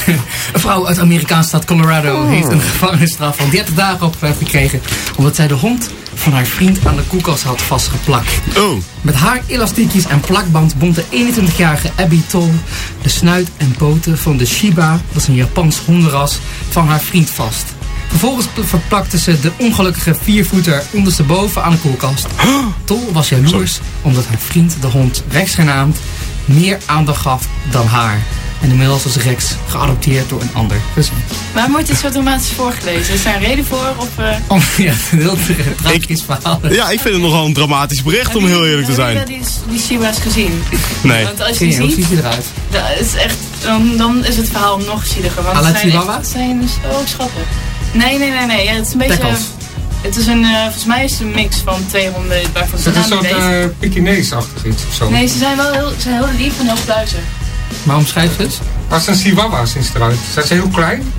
Speaker 3: Een vrouw uit Amerikaanse stad Colorado heeft een gevangenisstraf van 30 dagen opgelegd eh, gekregen. Omdat zij de hond van haar vriend aan de koelkast had vastgeplakt.
Speaker 4: Oh.
Speaker 3: Met haar elastiekjes en plakband bond de 21-jarige Abby Toll de snuit en poten van de Shiba, dat is een Japans hondenras, van haar vriend vast. Vervolgens verplakte ze de ongelukkige viervoeter ondersteboven aan de koelkast. Tol was jaloers omdat haar vriend de hond Rex genaamd meer aandacht gaf dan haar. En inmiddels was Rex geadopteerd door een ander gezin.
Speaker 5: Waarom wordt dit zo dramatisch voorgelezen? Is daar een reden voor? Of, uh...
Speaker 3: Om, ja, een heel tragisch verhaal.
Speaker 4: Ja, ik vind het nogal een dramatisch bericht, om heel eerlijk te zijn.
Speaker 5: Heb je die, die Shiba's gezien?
Speaker 4: Nee.
Speaker 5: Want als je die
Speaker 3: ziet,
Speaker 5: ziet
Speaker 3: eruit.
Speaker 5: Dat is echt, dan, dan, is het verhaal nog zieliger. Want ze zijn, echt, zijn zo schattig. Nee, nee, nee, nee. Ja, het is een beetje...
Speaker 3: Tackles.
Speaker 5: Het is een, eh, volgens mij is het een mix van twee honden waarvan ze
Speaker 2: Het is een soort uh, Pekinees-achtig iets of zo.
Speaker 5: Nee, ze zijn wel heel, ze zijn heel lief en heel pluizig.
Speaker 3: Maar omschrijf het.
Speaker 2: Als een chihuahua ze eruit. Zijn ze heel klein?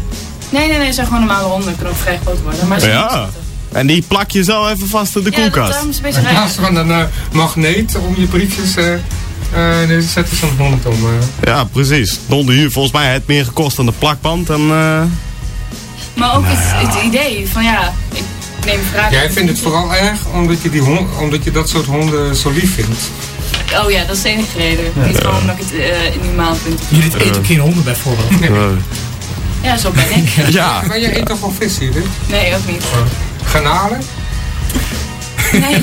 Speaker 5: Nee, nee, nee, ze zijn gewoon normale honden. Kunnen ook vrij groot worden. Maar ze
Speaker 4: Ja. En die plak je zo even vast in de
Speaker 5: Ja, dat
Speaker 4: koelkast.
Speaker 5: daarom is het een beetje raar.
Speaker 2: van een eh, magneet om je briefjes... eh eh, nee, ze zetten zo'n hond om. eh.
Speaker 4: Ja, precies. Don de Huur, volgens mij heeft meer gekost dan de plakband. En, eh,
Speaker 5: Maar ook het, het idee van ja, ik neem vragen.
Speaker 2: Jij vindt het vooral erg omdat je, die hond, omdat je dat soort honden zo lief vindt.
Speaker 5: Oh ja, dat is de enige reden. Niet gewoon omdat ik het eh inhumaan vind.
Speaker 3: Jullie eten ook geen honden bijvoorbeeld.
Speaker 4: eh,
Speaker 5: Ja, zo ben ik.
Speaker 4: ja,
Speaker 2: Maar jij eet toch wel vis hier?
Speaker 5: Nee, ook niet.
Speaker 2: Garnalen?
Speaker 5: Nee,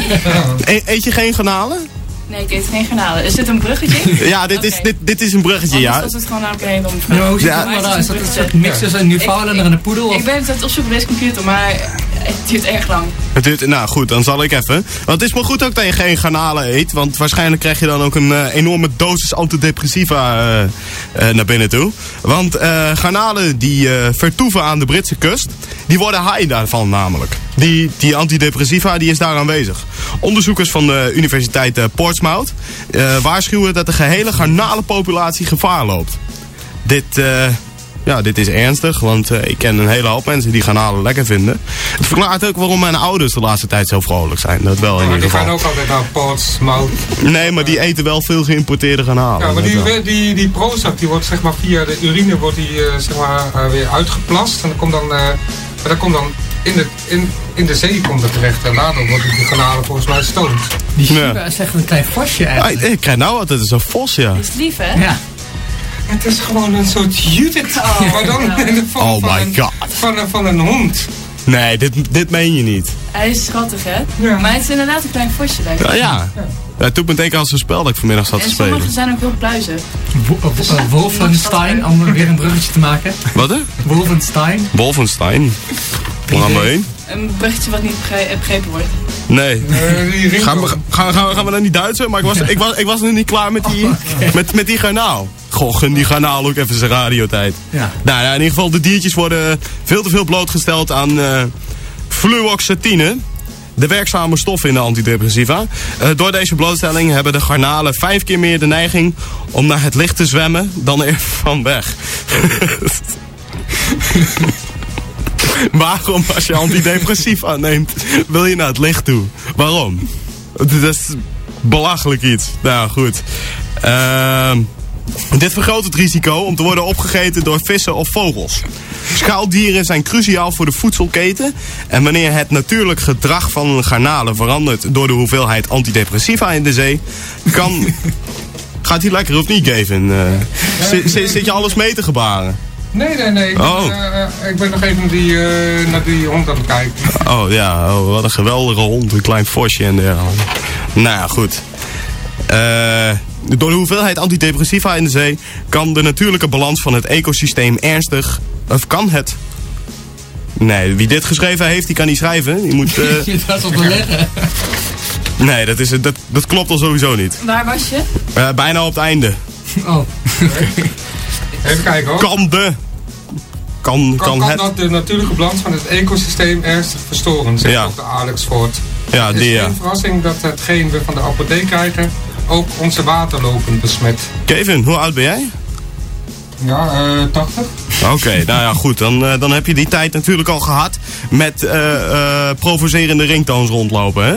Speaker 4: E- eet je geen garnalen?
Speaker 5: Nee ik eet geen garnalen. Is dit een bruggetje?
Speaker 4: Ja, dit, is, dit, dit is een bruggetje,
Speaker 5: Anders
Speaker 4: ja.
Speaker 5: was het gewoon ook een hele domme
Speaker 3: Ja, hoe ziet
Speaker 4: Ja.
Speaker 3: het er
Speaker 5: Maar
Speaker 3: nou
Speaker 5: het
Speaker 3: uit?
Speaker 5: is
Speaker 3: dat een soort mix tussen een Newfoundlander en een poedel?
Speaker 5: Ik
Speaker 3: Of?
Speaker 5: ben het aan het opzoeken op deze computer, maar het duurt erg lang.
Speaker 4: Het duurt, nou goed, dan zal ik even. Want het is maar goed ook dat je geen garnalen eet. Want waarschijnlijk krijg je dan ook een eh, enorme dosis antidepressiva eh, eh, naar binnen toe. Want eh garnalen die eh, vertoeven aan de Britse kust, die worden high daarvan namelijk. Die, die antidepressiva die is daar aanwezig. Onderzoekers van de Universiteit eh, Portsmouth eh, waarschuwen dat de gehele garnalenpopulatie gevaar loopt. Dit, eh, ja, dit is ernstig, want ik ken een hele hoop mensen die garnalen lekker vinden. Het verklaart ook waarom mijn ouders de laatste tijd zo vrolijk zijn. Dat wel in
Speaker 2: Maar
Speaker 4: ieder
Speaker 2: die gaan
Speaker 4: geval.
Speaker 2: ook altijd naar Portsmouth.
Speaker 4: Nee, maar die eten wel veel geïmporteerde garnalen.
Speaker 2: Ja, maar die, die, die Prozac die wordt zeg maar via de urine wordt die, zeg maar, weer uitgeplast. En dat komt dan, maar dat komt dan in, de, in, in de zee komt het terecht. En daardoor worden die garnalen volgens mij stoot.
Speaker 3: Die Shiba
Speaker 4: Ja.
Speaker 3: is echt een klein vosje
Speaker 4: Ah,
Speaker 3: eigenlijk.
Speaker 4: ik krijg nou altijd zo'n vos, ja.
Speaker 5: Dat is lief, hè?
Speaker 3: Ja.
Speaker 2: Het is gewoon een soort Judith. maar dan in de vorm
Speaker 4: Oh
Speaker 2: van,
Speaker 4: my
Speaker 2: een,
Speaker 4: god.
Speaker 2: Van, een, van een hond.
Speaker 4: Nee, dit, dit meen je niet.
Speaker 5: Hij is schattig, hè?
Speaker 2: Ja.
Speaker 5: Maar het is inderdaad een klein vosje, lijkt het.
Speaker 4: Ja, ja. Ja, Het doet me denken aan zo'n spel dat ik vanmiddag zat te
Speaker 5: En
Speaker 4: spelen.
Speaker 5: sommige zijn ook heel pluizig.
Speaker 3: Wo- eh, eh, Wolfenstein, om weer een bruggetje te maken.
Speaker 4: Wat hè?
Speaker 3: Wolfenstein.
Speaker 4: Wolfenstein. Waar gaan we heen?
Speaker 5: Een berichtje wat niet begre- begrepen wordt.
Speaker 4: Nee.
Speaker 2: Eh.
Speaker 4: Gaan we, gaan, gaan, we- gaan we naar die Duitser? Maar ik was, ik was, ik was nog niet klaar met die, met, met die garnaal. Goh, gun die garnaal ook even zijn radiotijd.
Speaker 3: Ja.
Speaker 4: Nou ja, in ieder geval, de diertjes worden veel te veel blootgesteld aan eh fluoxetine. De werkzame stof in de antidepressiva. Eh, door deze blootstelling hebben de garnalen vijf keer meer de neiging om naar het licht te zwemmen dan er van weg. Waarom, als je antidepressiva neemt, wil je naar het licht toe? Waarom? Dat is belachelijk iets. Nou goed. Ehm, dit vergroot het risico om te worden opgegeten door vissen of vogels. Schaaldieren zijn cruciaal voor de voedselketen. En wanneer het natuurlijk gedrag van garnalen verandert door de hoeveelheid antidepressiva in de zee, kan. Gaat hij lekker of niet, Gavin? Eh, zit, je alles mee te gebaren?
Speaker 2: Nee, nee, nee. Ik, ben,
Speaker 4: Oh.
Speaker 2: eh, eh, ik ben nog even naar die, naar die hond aan het kijken.
Speaker 4: Oh ja, oh, wat een geweldige hond. Een klein vosje en dergelijke. Nou ja, goed. Eh, door de hoeveelheid antidepressiva in de zee kan de natuurlijke balans van het ecosysteem ernstig. Of kan het? Nee, wie dit geschreven heeft, die kan niet schrijven. Die moet, eh,
Speaker 3: Je dat op te leggen.
Speaker 4: nee, dat, is, het- dat, dat klopt al sowieso niet.
Speaker 5: Waar was je?
Speaker 4: Eh, bijna op het einde.
Speaker 3: Oh.
Speaker 2: Even kijken hoor.
Speaker 4: Kan de. Kan,
Speaker 2: kan,
Speaker 4: kan
Speaker 2: kan
Speaker 4: het.
Speaker 2: dat de natuurlijke balans van het ecosysteem ernstig verstoren, zegt
Speaker 4: Ja.
Speaker 2: dokter Alex Voort.
Speaker 4: Ja,
Speaker 2: Het is
Speaker 4: die ja.
Speaker 2: geen verrassing dat hetgeen we van de apotheek krijgen ook onze waterlopen besmet.
Speaker 4: Kevin, hoe oud ben jij?
Speaker 2: Ja, eh 80.
Speaker 4: Oké, nou ja, goed. Dan, eh, dan heb je die tijd natuurlijk al gehad met eh, provocerende ringtoons rondlopen, hè?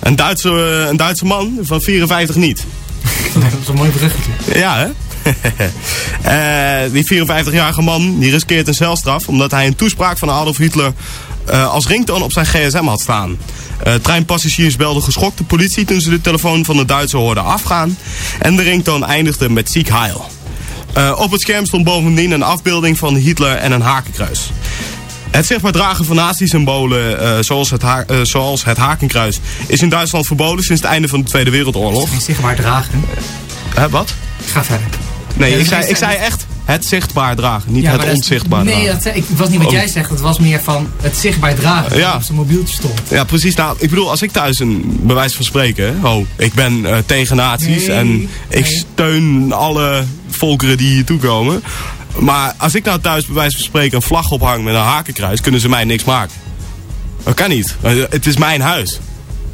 Speaker 4: Een Duitse, een Duitse man van 54 niet.
Speaker 3: Dat is een mooi bruggetje.
Speaker 4: Ja, hè? Die 54-jarige man die riskeert een celstraf omdat hij een toespraak van Adolf Hitler eh, als ringtoon op zijn gsm had staan. Eh, treinpassagiers belden geschokt de politie toen ze de telefoon van de Duitser hoorden afgaan. En de ringtoon eindigde met ziek heil. Eh, op het scherm stond bovendien een afbeelding van Hitler en een hakenkruis. Het zichtbaar dragen van nazi-symbolen, zoals, het ha- zoals het hakenkruis, is in Duitsland verboden sinds het einde van de Tweede Wereldoorlog.
Speaker 3: Geen zichtbaar dragen.
Speaker 4: Wat?
Speaker 3: Ga verder.
Speaker 4: Nee, ik zei, ik zei echt het zichtbaar dragen, niet
Speaker 3: Ja,
Speaker 4: het
Speaker 3: dat
Speaker 4: onzichtbaar
Speaker 3: Nee,
Speaker 4: dragen.
Speaker 3: dat, ik, het was niet wat
Speaker 4: Oh.
Speaker 3: jij zegt. Het was meer van het zichtbaar dragen.
Speaker 4: Ja.
Speaker 3: Dat op zijn mobieltje stond.
Speaker 4: Ja, precies. Nou, ik bedoel, als ik thuis een bewijs van spreken, oh, ik ben eh, tegen nazi's
Speaker 3: Nee,
Speaker 4: en ik
Speaker 3: nee.
Speaker 4: steun alle volkeren die hier toekomen. Maar als ik nou thuis bij wijze van spreken een vlag ophang met een hakenkruis, kunnen ze mij niks maken. Dat kan niet. Eh, Het is mijn huis.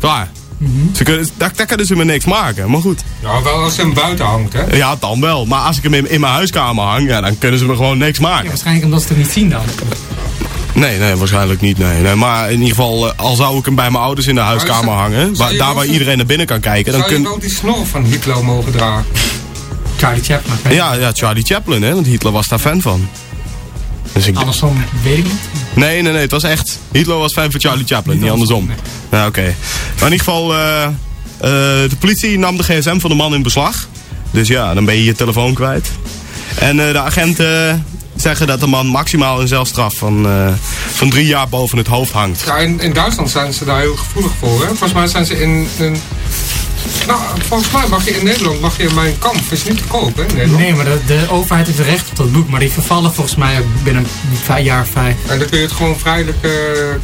Speaker 4: Klaar.
Speaker 3: Mhm.
Speaker 4: Ze kunnen, daar, daar kunnen ze me niks maken, maar goed.
Speaker 2: Nou, wel als hij hem buiten hangt, hè?
Speaker 4: Ja, dan wel. Maar als ik hem in, in mijn huiskamer hang, ja, dan kunnen ze me gewoon niks
Speaker 3: Ja,
Speaker 4: maken.
Speaker 3: waarschijnlijk omdat ze het niet zien dan.
Speaker 4: Nee, nee, waarschijnlijk niet. Nee. Nee, maar in ieder geval, eh, al zou ik hem bij mijn ouders in de huiskamer hangen, waar, daar waar iedereen naar binnen kan kijken, dan
Speaker 2: Zou je
Speaker 4: kun,
Speaker 2: wel die snor van Hitler mogen dragen?
Speaker 3: Charlie Chaplin.
Speaker 4: Ja, ja, Charlie Chaplin, hè, want Hitler was daar fan van. Dus ik,
Speaker 3: Andersom weet ik niet.
Speaker 4: nee, nee, nee, het was echt. Hitler was fan van Charlie Chaplin, niet,
Speaker 3: Niet
Speaker 4: andersom.
Speaker 3: andersom,
Speaker 4: Nou, oké. Maar in ieder geval, eh, eh, de politie nam de gsm van de man in beslag. Dus ja, dan ben je je telefoon kwijt. En eh, de agenten zeggen dat de man maximaal een zelfstraf van, eh, van drie jaar boven het hoofd hangt.
Speaker 2: Ja, in, in Duitsland zijn ze daar heel gevoelig voor, hè? Volgens mij zijn ze in... in nou, volgens mij mag je in Nederland, mag je mijn kamp, is niet te koop, hè, Nederland?
Speaker 3: Nee, maar de, de overheid heeft recht op dat boek. Maar die vervallen volgens mij binnen een vijf jaar of vijf.
Speaker 2: En dan kun je het gewoon vrijelijk eh,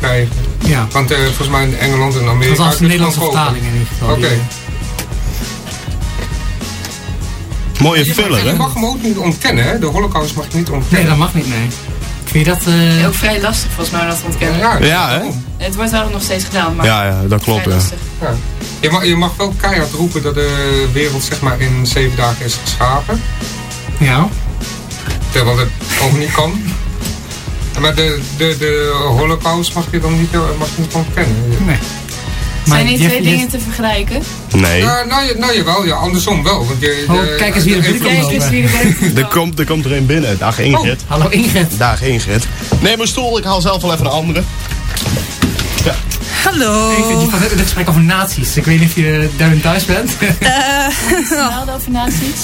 Speaker 2: krijgen.
Speaker 3: Ja.
Speaker 2: Want eh, volgens mij in Engeland en Amerika...
Speaker 3: Dat was de Nederlandse vertaling in ieder geval.
Speaker 2: Oké.
Speaker 4: Mooie filler,
Speaker 2: mag, je
Speaker 4: hè?
Speaker 2: mag hem ook niet ontkennen, hè? De holocaust mag je niet
Speaker 3: Nee,
Speaker 2: ontkennen.
Speaker 3: dat mag niet, nee. Vind je dat... eh,
Speaker 5: Ook vrij lastig volgens mij om dat te ontkennen.
Speaker 2: Ja,
Speaker 4: Ja, hè?
Speaker 5: Het wordt wel nog steeds gedaan, maar
Speaker 4: Ja, ja, dat klopt.
Speaker 2: Ja. Je, mag, je mag wel keihard roepen dat de wereld zeg maar in zeven dagen is geschapen.
Speaker 3: ja.
Speaker 2: Terwijl dat ook niet kan. Maar de, de, de holocaust mag je dan niet, eh, mag je niet ontkennen.
Speaker 3: Nee. Maar
Speaker 5: Zijn die twee dingen te vergelijken?
Speaker 4: Nee.
Speaker 2: Ja, nou, ja, nou jawel, ja, andersom wel. Want je,
Speaker 3: Oh,
Speaker 2: de-
Speaker 3: kijk eens wie er
Speaker 2: de-
Speaker 3: binnenkomt.
Speaker 5: Kijk eens wie er
Speaker 4: komt, er komt er een binnen. Dag Ingrid.
Speaker 3: Hallo Ingrid.
Speaker 4: Dag Ingrid. Neem een stoel, ik haal zelf wel even een andere.
Speaker 8: Hallo.
Speaker 3: Ingrid, je het gesprek over nazi's. Ik weet niet of je daarin thuis bent.
Speaker 5: Verhaalde over nazi's?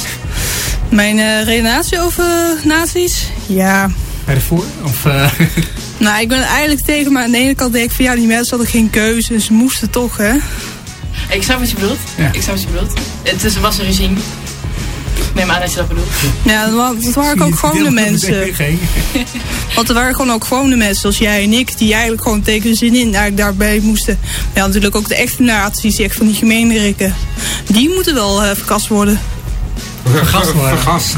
Speaker 8: Mijn eh redenatie over nazi's? Ja.
Speaker 3: Bij de voor? Of, eh,
Speaker 8: Nou, ik ben er eigenlijk tegen, maar aan de ene kant denk ik van ja, die mensen hadden geen keuze. Ze moesten toch, hè?
Speaker 5: Ik snap wat je bedoelt.
Speaker 3: Ja.
Speaker 5: Ik snap wat je bedoelt. Het is, was een regime. Ik neem aan dat je dat bedoelt.
Speaker 8: Ja, dat wa- dat waren ook gewone mensen.
Speaker 3: Geen.
Speaker 8: Want er waren gewoon ook gewone mensen, zoals jij en ik, die eigenlijk gewoon tegen hun zin in eigenlijk daarbij moesten. Maar ja, natuurlijk ook de echte nazi's, die echt van die gemeenrikken. Die moeten wel eh, verkast worden.
Speaker 3: Vergast worden.
Speaker 2: Vergast.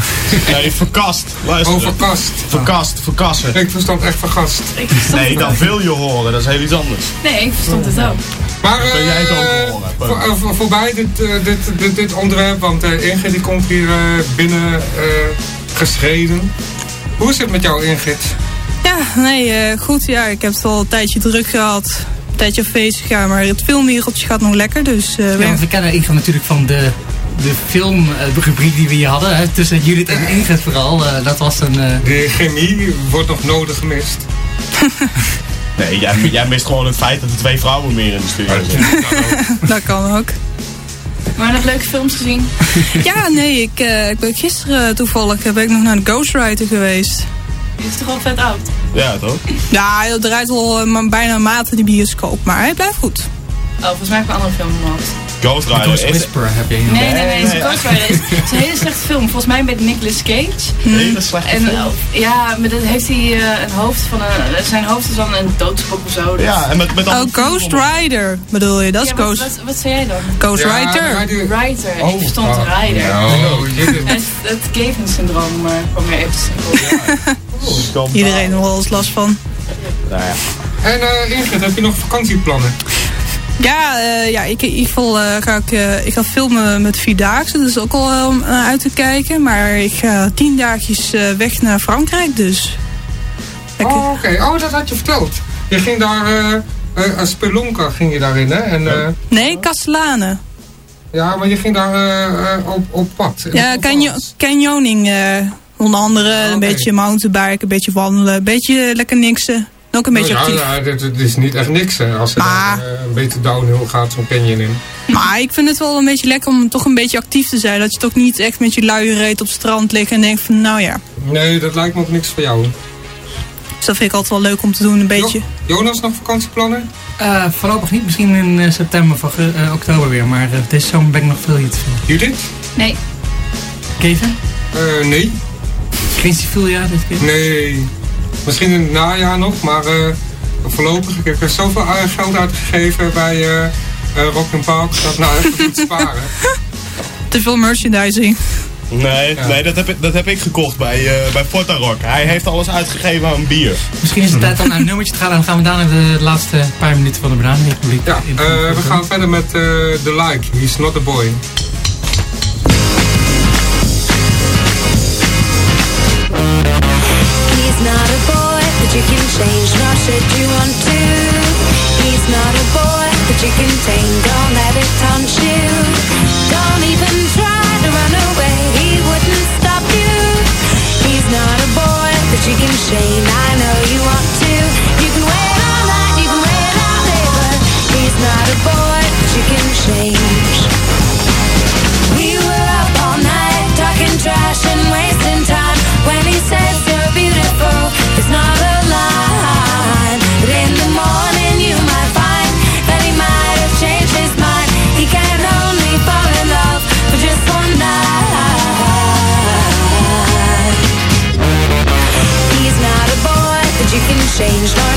Speaker 4: Nee, verkast. Luister.
Speaker 2: Overkast.
Speaker 4: Verkast, verkassen.
Speaker 2: Ik verstand echt vergast.
Speaker 5: Ik
Speaker 4: Nee, dat wil je horen. Dat is heel iets anders.
Speaker 5: Nee, ik verstond het ook.
Speaker 2: Maar eh,
Speaker 4: Ben jij het ook horen,
Speaker 2: voor, eh, voor- voorbij dit, eh, dit, dit, dit onderwerp, want eh, Ingrid die komt hier eh, binnen eh, geschreden. Hoe is het met jou Ingrid?
Speaker 8: Ja, nee, eh, goed. Ja, ik heb het al een tijdje druk gehad. Een tijdje op feest gegaan, maar het filmwereldje gaat nog lekker. Dus eh,
Speaker 3: Ja, want we kennen Ingrid natuurlijk van de, de filmrubriek die we hier hadden. Hè, tussen Judith en Ingrid vooral. Eh, dat was een... eh,
Speaker 2: De chemie wordt nog nodig gemist.
Speaker 4: Nee, jij, jij mist gewoon het feit dat er twee vrouwen meer in de studio zitten.
Speaker 8: dat kan ook.
Speaker 5: Maar nog leuke films gezien?
Speaker 8: Ja, nee, ik, eh, ik ben gisteren toevallig eh, ben ik nog naar de Ghostwriter geweest.
Speaker 5: Die is toch al vet oud?
Speaker 4: Ja, toch?
Speaker 8: Ja, hij draait al eh, maar bijna een maand in de bioscoop, maar hij blijft goed.
Speaker 5: Oh, volgens mij heb ik een andere film hoofd.
Speaker 4: Ghost Rider
Speaker 3: Ghost. Whisperer heb je.
Speaker 5: Nee, nee, nee.
Speaker 4: nee.
Speaker 5: Ghost Rider is, is een hele slechte film. Volgens mij met Nicolas Cage.
Speaker 4: Hele slechte
Speaker 5: En
Speaker 4: film.
Speaker 5: oh, ja, maar dat heeft hij eh, een hoofd van een... Zijn hoofd is dan een doodskop of zo. dus-
Speaker 4: Ja, en met, met
Speaker 8: Oh, Ghost Rider bedoel je, dat is
Speaker 5: Ja,
Speaker 8: Ghost,
Speaker 5: wat, wat zei jij dan?
Speaker 8: Ghost
Speaker 2: Ja,
Speaker 8: Rider.
Speaker 5: Rider.
Speaker 2: Oh,
Speaker 5: ik verstond
Speaker 2: ah,
Speaker 5: Rider.
Speaker 2: ja, Oh, Judith.
Speaker 5: Het, het Kevin-syndroom maar kwam weer even simpel.
Speaker 8: Iedereen er wel eens last van.
Speaker 4: Nou ja.
Speaker 2: En eh, Ingrid, heb je nog vakantieplannen?
Speaker 8: Ja, eh, ja ik, in ieder geval eh, ga ik, eh, ik ga filmen met Vierdaagse, dus ook al om uit te kijken. Maar ik ga tien dagjes eh, weg naar Frankrijk, dus. Lekker.
Speaker 2: Oh, oké. Oh, dat had je verteld. Je ging daar... een spelonker ging je daarin, hè? En, eh,
Speaker 8: Nee, Castellane.
Speaker 2: ja, maar je ging daar eh, eh, op, op pad.
Speaker 8: Ja, canyoning. eh, onder andere
Speaker 2: Ah,
Speaker 8: een beetje mountainbiken, een beetje wandelen, een beetje lekker niksen. Ook een beetje
Speaker 2: ja,
Speaker 8: actief.
Speaker 2: ja, dit, dit is niet echt niks hè, als
Speaker 8: Maar-
Speaker 2: daar, eh, een beetje downhill gaat, zo'n canyon in.
Speaker 8: Maar ik vind het wel een beetje lekker om toch een beetje actief te zijn. Dat je toch niet echt met je luie reet op het strand ligt en denkt van nou ja.
Speaker 2: Nee, dat lijkt me ook niks voor jou.
Speaker 8: Dus dat vind ik altijd wel leuk om te doen, een beetje.
Speaker 2: Jo- Jonas, nog vakantieplannen?
Speaker 3: Eh, voorlopig niet. Misschien in eh, september of oktober weer. Maar deze zomer ben ik nog veel hier te veel.
Speaker 2: Judith?
Speaker 5: Nee,
Speaker 3: Kevin?
Speaker 2: Eh, nee.
Speaker 3: Geen civiel jaar dit keer?
Speaker 2: Nee. Misschien in het najaar nog, maar eh, voorlopig. Ik heb er zoveel geld uitgegeven bij eh eh, Rock and Park dat nou even goed sparen.
Speaker 8: Te veel merchandising.
Speaker 4: Nee, nee dat, heb ik, dat heb ik gekocht bij, eh bij Forta Rock. Hij heeft alles uitgegeven aan bier.
Speaker 3: Misschien is het tijd om naar een nummertje te gaan. En dan gaan we daarna de laatste paar minuten van de Bananenrepubliek.
Speaker 2: Ja, eh, we gaan verder met eh The Like, He's Not a Boy.
Speaker 1: Change, nor should you want to. He's not a boy that you can tame, don't let it taunt you. Don't even try to run away, he wouldn't stop you. He's not a boy that you can shame, I know you want to. You can wait all night, you can wait all day, but he's not a boy that you can change. We were up all night talking trash and wasting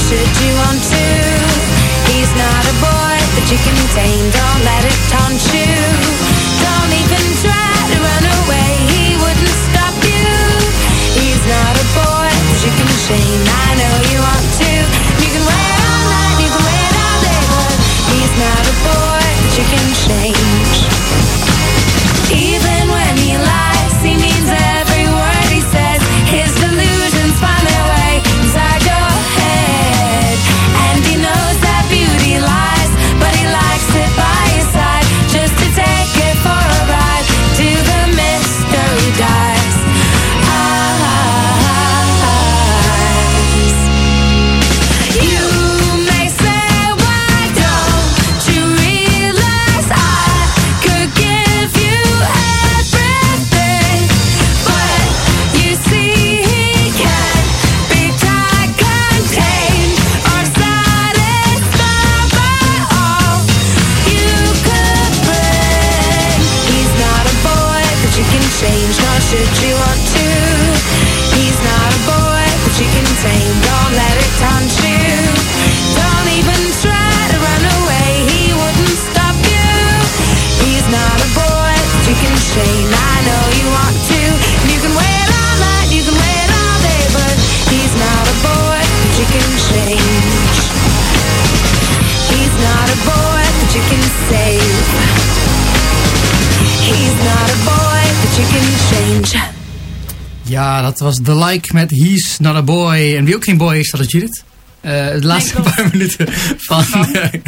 Speaker 1: should you want to. He's not a boy that you can tame, don't let it taunt you.
Speaker 3: Was The Like met He's Not a Boy. En wie ook geen boy is, dat is Judith. Eh, de laatste paar minuten van, de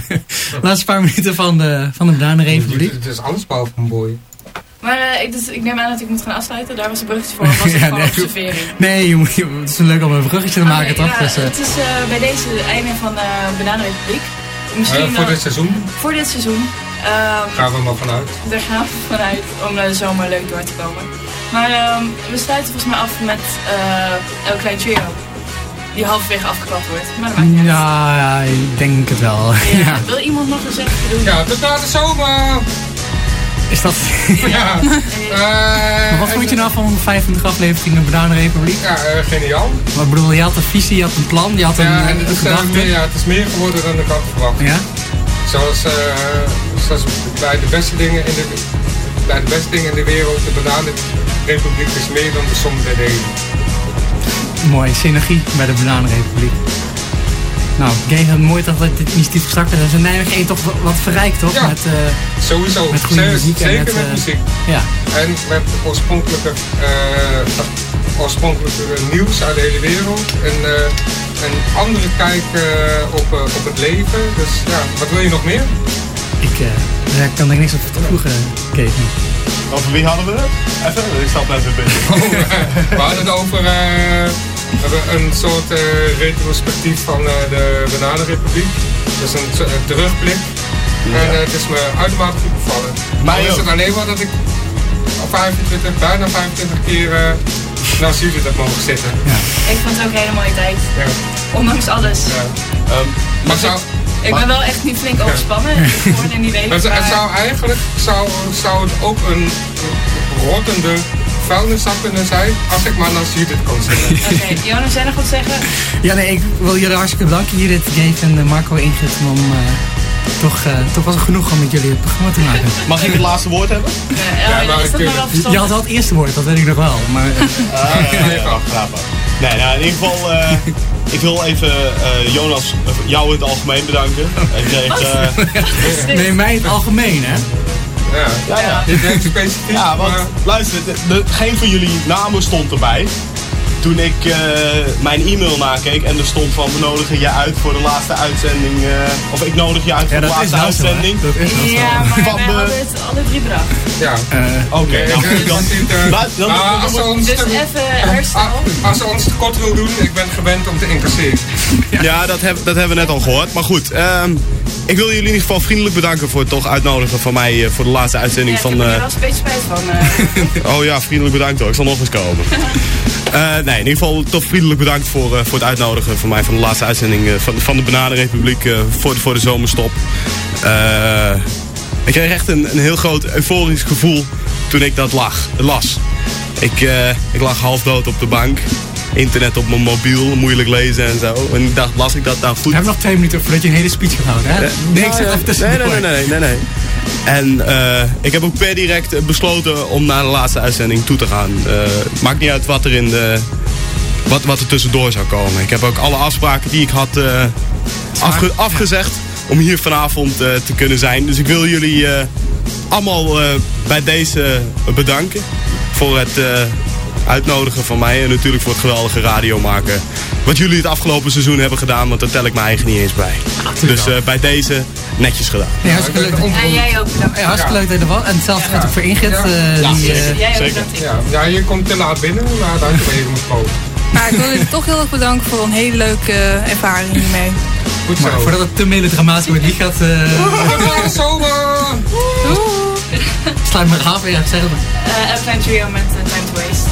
Speaker 3: laatste paar minuten van de, van de Bananenrepubliek.
Speaker 2: Het is alles behalve een boy.
Speaker 5: Maar eh, ik, dus, ik neem aan dat ik moet gaan afsluiten. Daar was een bruggetje voor. Was het
Speaker 3: Ja, nee,
Speaker 5: observering.
Speaker 3: Nee, je moet, je- het is leuk om een bruggetje te maken, toch?
Speaker 5: ja,
Speaker 3: Dus, eh,
Speaker 5: het is eh, bij deze einde van de Bananenrepubliek. Misschien
Speaker 2: Eh, voor dit seizoen
Speaker 5: voor dit seizoen. Ehm,
Speaker 2: gaan we maar vanuit.
Speaker 5: Daar gaan we vanuit om de zomer leuk door te komen. Maar ehm, we sluiten volgens mij af met eh El Klein Trio. Die halverwege afgeklapt wordt. Maar dat maakt niet uit.
Speaker 3: ja, ja, ik denk het wel.
Speaker 5: Ja.
Speaker 3: Ja.
Speaker 5: Wil iemand nog een zegje doen?
Speaker 2: Ja, tot na de zomer!
Speaker 3: Is dat...
Speaker 2: Ja. Eh,
Speaker 3: wat vond je nou van 25 afleveringen Bananenrepubliek?
Speaker 2: Ja, eh, geniaal.
Speaker 3: Maar ik bedoel, je had een visie, je had een plan, je had een,
Speaker 2: Ja, en het
Speaker 3: een
Speaker 2: is,
Speaker 3: gedachte.
Speaker 2: meer, ja, het is meer geworden dan ik had verwacht.
Speaker 3: Ja?
Speaker 2: Zoals, eh, zoals bij de beste dingen in de, bij de beste dingen in de wereld, de Bananenrepubliek is meer dan de som der delen.
Speaker 3: Mooi, synergie bij de Bananenrepubliek. Nou, Gay, het mooi dat we dit initiatief gestart hebben. Zijn Nijmegen 1 toch wat verrijkt, toch?
Speaker 2: Ja.
Speaker 3: Met, eh,
Speaker 2: Sowieso,
Speaker 3: Met goede muziek en
Speaker 2: zeker
Speaker 3: met,
Speaker 2: met,
Speaker 3: eh,
Speaker 2: muziek.
Speaker 3: ja.
Speaker 2: En met oorspronkelijke, eh, oorspronkelijke nieuws uit de hele wereld. En een andere kijk op, op het leven. Dus ja, wat wil je nog meer?
Speaker 3: Ik eh, daar kan ik niks op toevoegen, Kees.
Speaker 4: Over wie hadden we het? Even, ik stap even binnen.
Speaker 2: We hadden het over eh, we hebben een soort eh, retrospectief van eh, de Bananenrepubliek. Dus een, een terugblik. En eh, het is me uitermate goed bevallen.
Speaker 4: Mij
Speaker 2: Al is het alleen maar dat ik al 25, bijna 25 keer uh, naast jullie heb mogen zitten.
Speaker 5: Ik vond het ook een hele mooie tijd.
Speaker 2: Ja.
Speaker 5: Ondanks alles.
Speaker 2: Ja.
Speaker 4: Ehm,
Speaker 2: Maar zou,
Speaker 5: Ik ben wel echt niet flink overspannen. Ik hoorde in die week.
Speaker 2: het, zou eigenlijk zou, zou het ook een rottende vuilniszak kunnen zijn als ik maar naar Judith kon zeggen.
Speaker 5: Oké, Jonas, jij nog wat zeggen?
Speaker 3: Ja, nee, ik wil jullie hartstikke bedanken, Judith, Dave en eh, Marco Ingrid, om eh, toch, eh, toch was het genoeg om met jullie het programma te maken.
Speaker 4: Mag ik het laatste woord hebben?
Speaker 5: Ja, dat maar
Speaker 2: natuurlijk.
Speaker 5: wel
Speaker 3: Je had wel het eerste woord, dat weet ik nog wel. Maar eh,
Speaker 4: ja, ja, grappig. Nee, nou, in ieder geval, eh, ik wil even eh, Jonas, jou in het algemeen bedanken. Ik kreeg, eh,
Speaker 3: nee, mij in het algemeen, hè?
Speaker 2: Ja,
Speaker 4: ja, ja.
Speaker 2: dit is specifiek,
Speaker 4: Ja, want
Speaker 2: maar
Speaker 4: luister, de, de- geen van jullie namen stond erbij. Toen ik eh, mijn e-mail nakeek en er stond van we nodigen je uit voor de laatste uitzending. eh, of ik nodig je uit voor
Speaker 3: Ja,
Speaker 4: de laatste
Speaker 3: zo, hè?
Speaker 4: uitzending.
Speaker 3: Dat is wel zo.
Speaker 5: Ja, maar
Speaker 4: Van
Speaker 5: wij
Speaker 4: de-
Speaker 5: hadden het alle drie bedacht.
Speaker 2: ja.
Speaker 4: Oké,
Speaker 2: Nee,
Speaker 4: nou,
Speaker 2: ik, eh,
Speaker 4: dan, Laat- dan-
Speaker 2: ah,
Speaker 4: dan-
Speaker 2: als ze ons
Speaker 5: Dus even
Speaker 2: ah,
Speaker 5: herstel.
Speaker 2: als ze ons tekort wil doen, ik ben gewend om te incasseren.
Speaker 4: Ja, dat, heb, dat hebben we net al gehoord. Maar goed, ehm, ik wil jullie in ieder geval vriendelijk bedanken voor het toch uitnodigen van mij voor de laatste
Speaker 5: Ja,
Speaker 4: uitzending
Speaker 5: ik heb
Speaker 4: van...
Speaker 5: er
Speaker 4: eh,
Speaker 5: wel een beetje spijt van. eh.
Speaker 4: Oh ja, vriendelijk bedankt hoor. Ik zal nog eens komen. Eh, nee, in ieder geval toch vriendelijk bedankt voor, eh, voor het uitnodigen van mij van de laatste uitzending eh, van, van de Bananenrepubliek voor, voor de zomerstop. Ik kreeg echt een, een heel groot euforisch gevoel toen ik dat lag, las. Ik, ik lag half dood op de bank. Internet op mijn mobiel, moeilijk lezen en zo. En ik dacht, las ik dat nou goed?
Speaker 3: We hebben nog twee minuten voordat je een hele speech gaat houden, hè? Nee, ik zeg
Speaker 4: ja.
Speaker 3: even tussendoor.
Speaker 4: nee, nee, nee, nee, nee. En eh, ik heb ook per direct besloten om naar de laatste uitzending toe te gaan. Eh, maakt niet uit wat er in de. Wat, wat er tussendoor zou komen. Ik heb ook alle afspraken die ik had eh, afge- afgezegd om hier vanavond te kunnen zijn. Dus ik wil jullie allemaal bij deze bedanken voor het uitnodigen van mij. En natuurlijk voor het geweldige radio maken. Wat jullie het afgelopen seizoen hebben gedaan, want daar tel ik me eigenlijk niet eens bij. Dus eh, bij deze netjes gedaan.
Speaker 3: Hartstikke leuk.
Speaker 5: En jij ook bedankt.
Speaker 3: Ja, hartstikke leuk dat je er was. En hetzelfde geldt ook voor Ingrid.
Speaker 2: Ja.
Speaker 3: eh,
Speaker 2: Ja,
Speaker 3: die, eh,
Speaker 5: Jij ook
Speaker 4: zeker.
Speaker 2: Ja, je komt te laat binnen, maar daar kun je even moet komen.
Speaker 8: Maar ik wil jullie toch heel erg bedanken voor een hele leuke ervaring hiermee.
Speaker 2: Goed
Speaker 3: maar
Speaker 2: zo.
Speaker 3: voordat het te melodramatisch wordt, wie gaat... eh
Speaker 2: Ja, zo, eh,
Speaker 3: sluit maar af. Ja, zeg het maar.
Speaker 5: Eh Airplane Trio met eh, Time to Waste.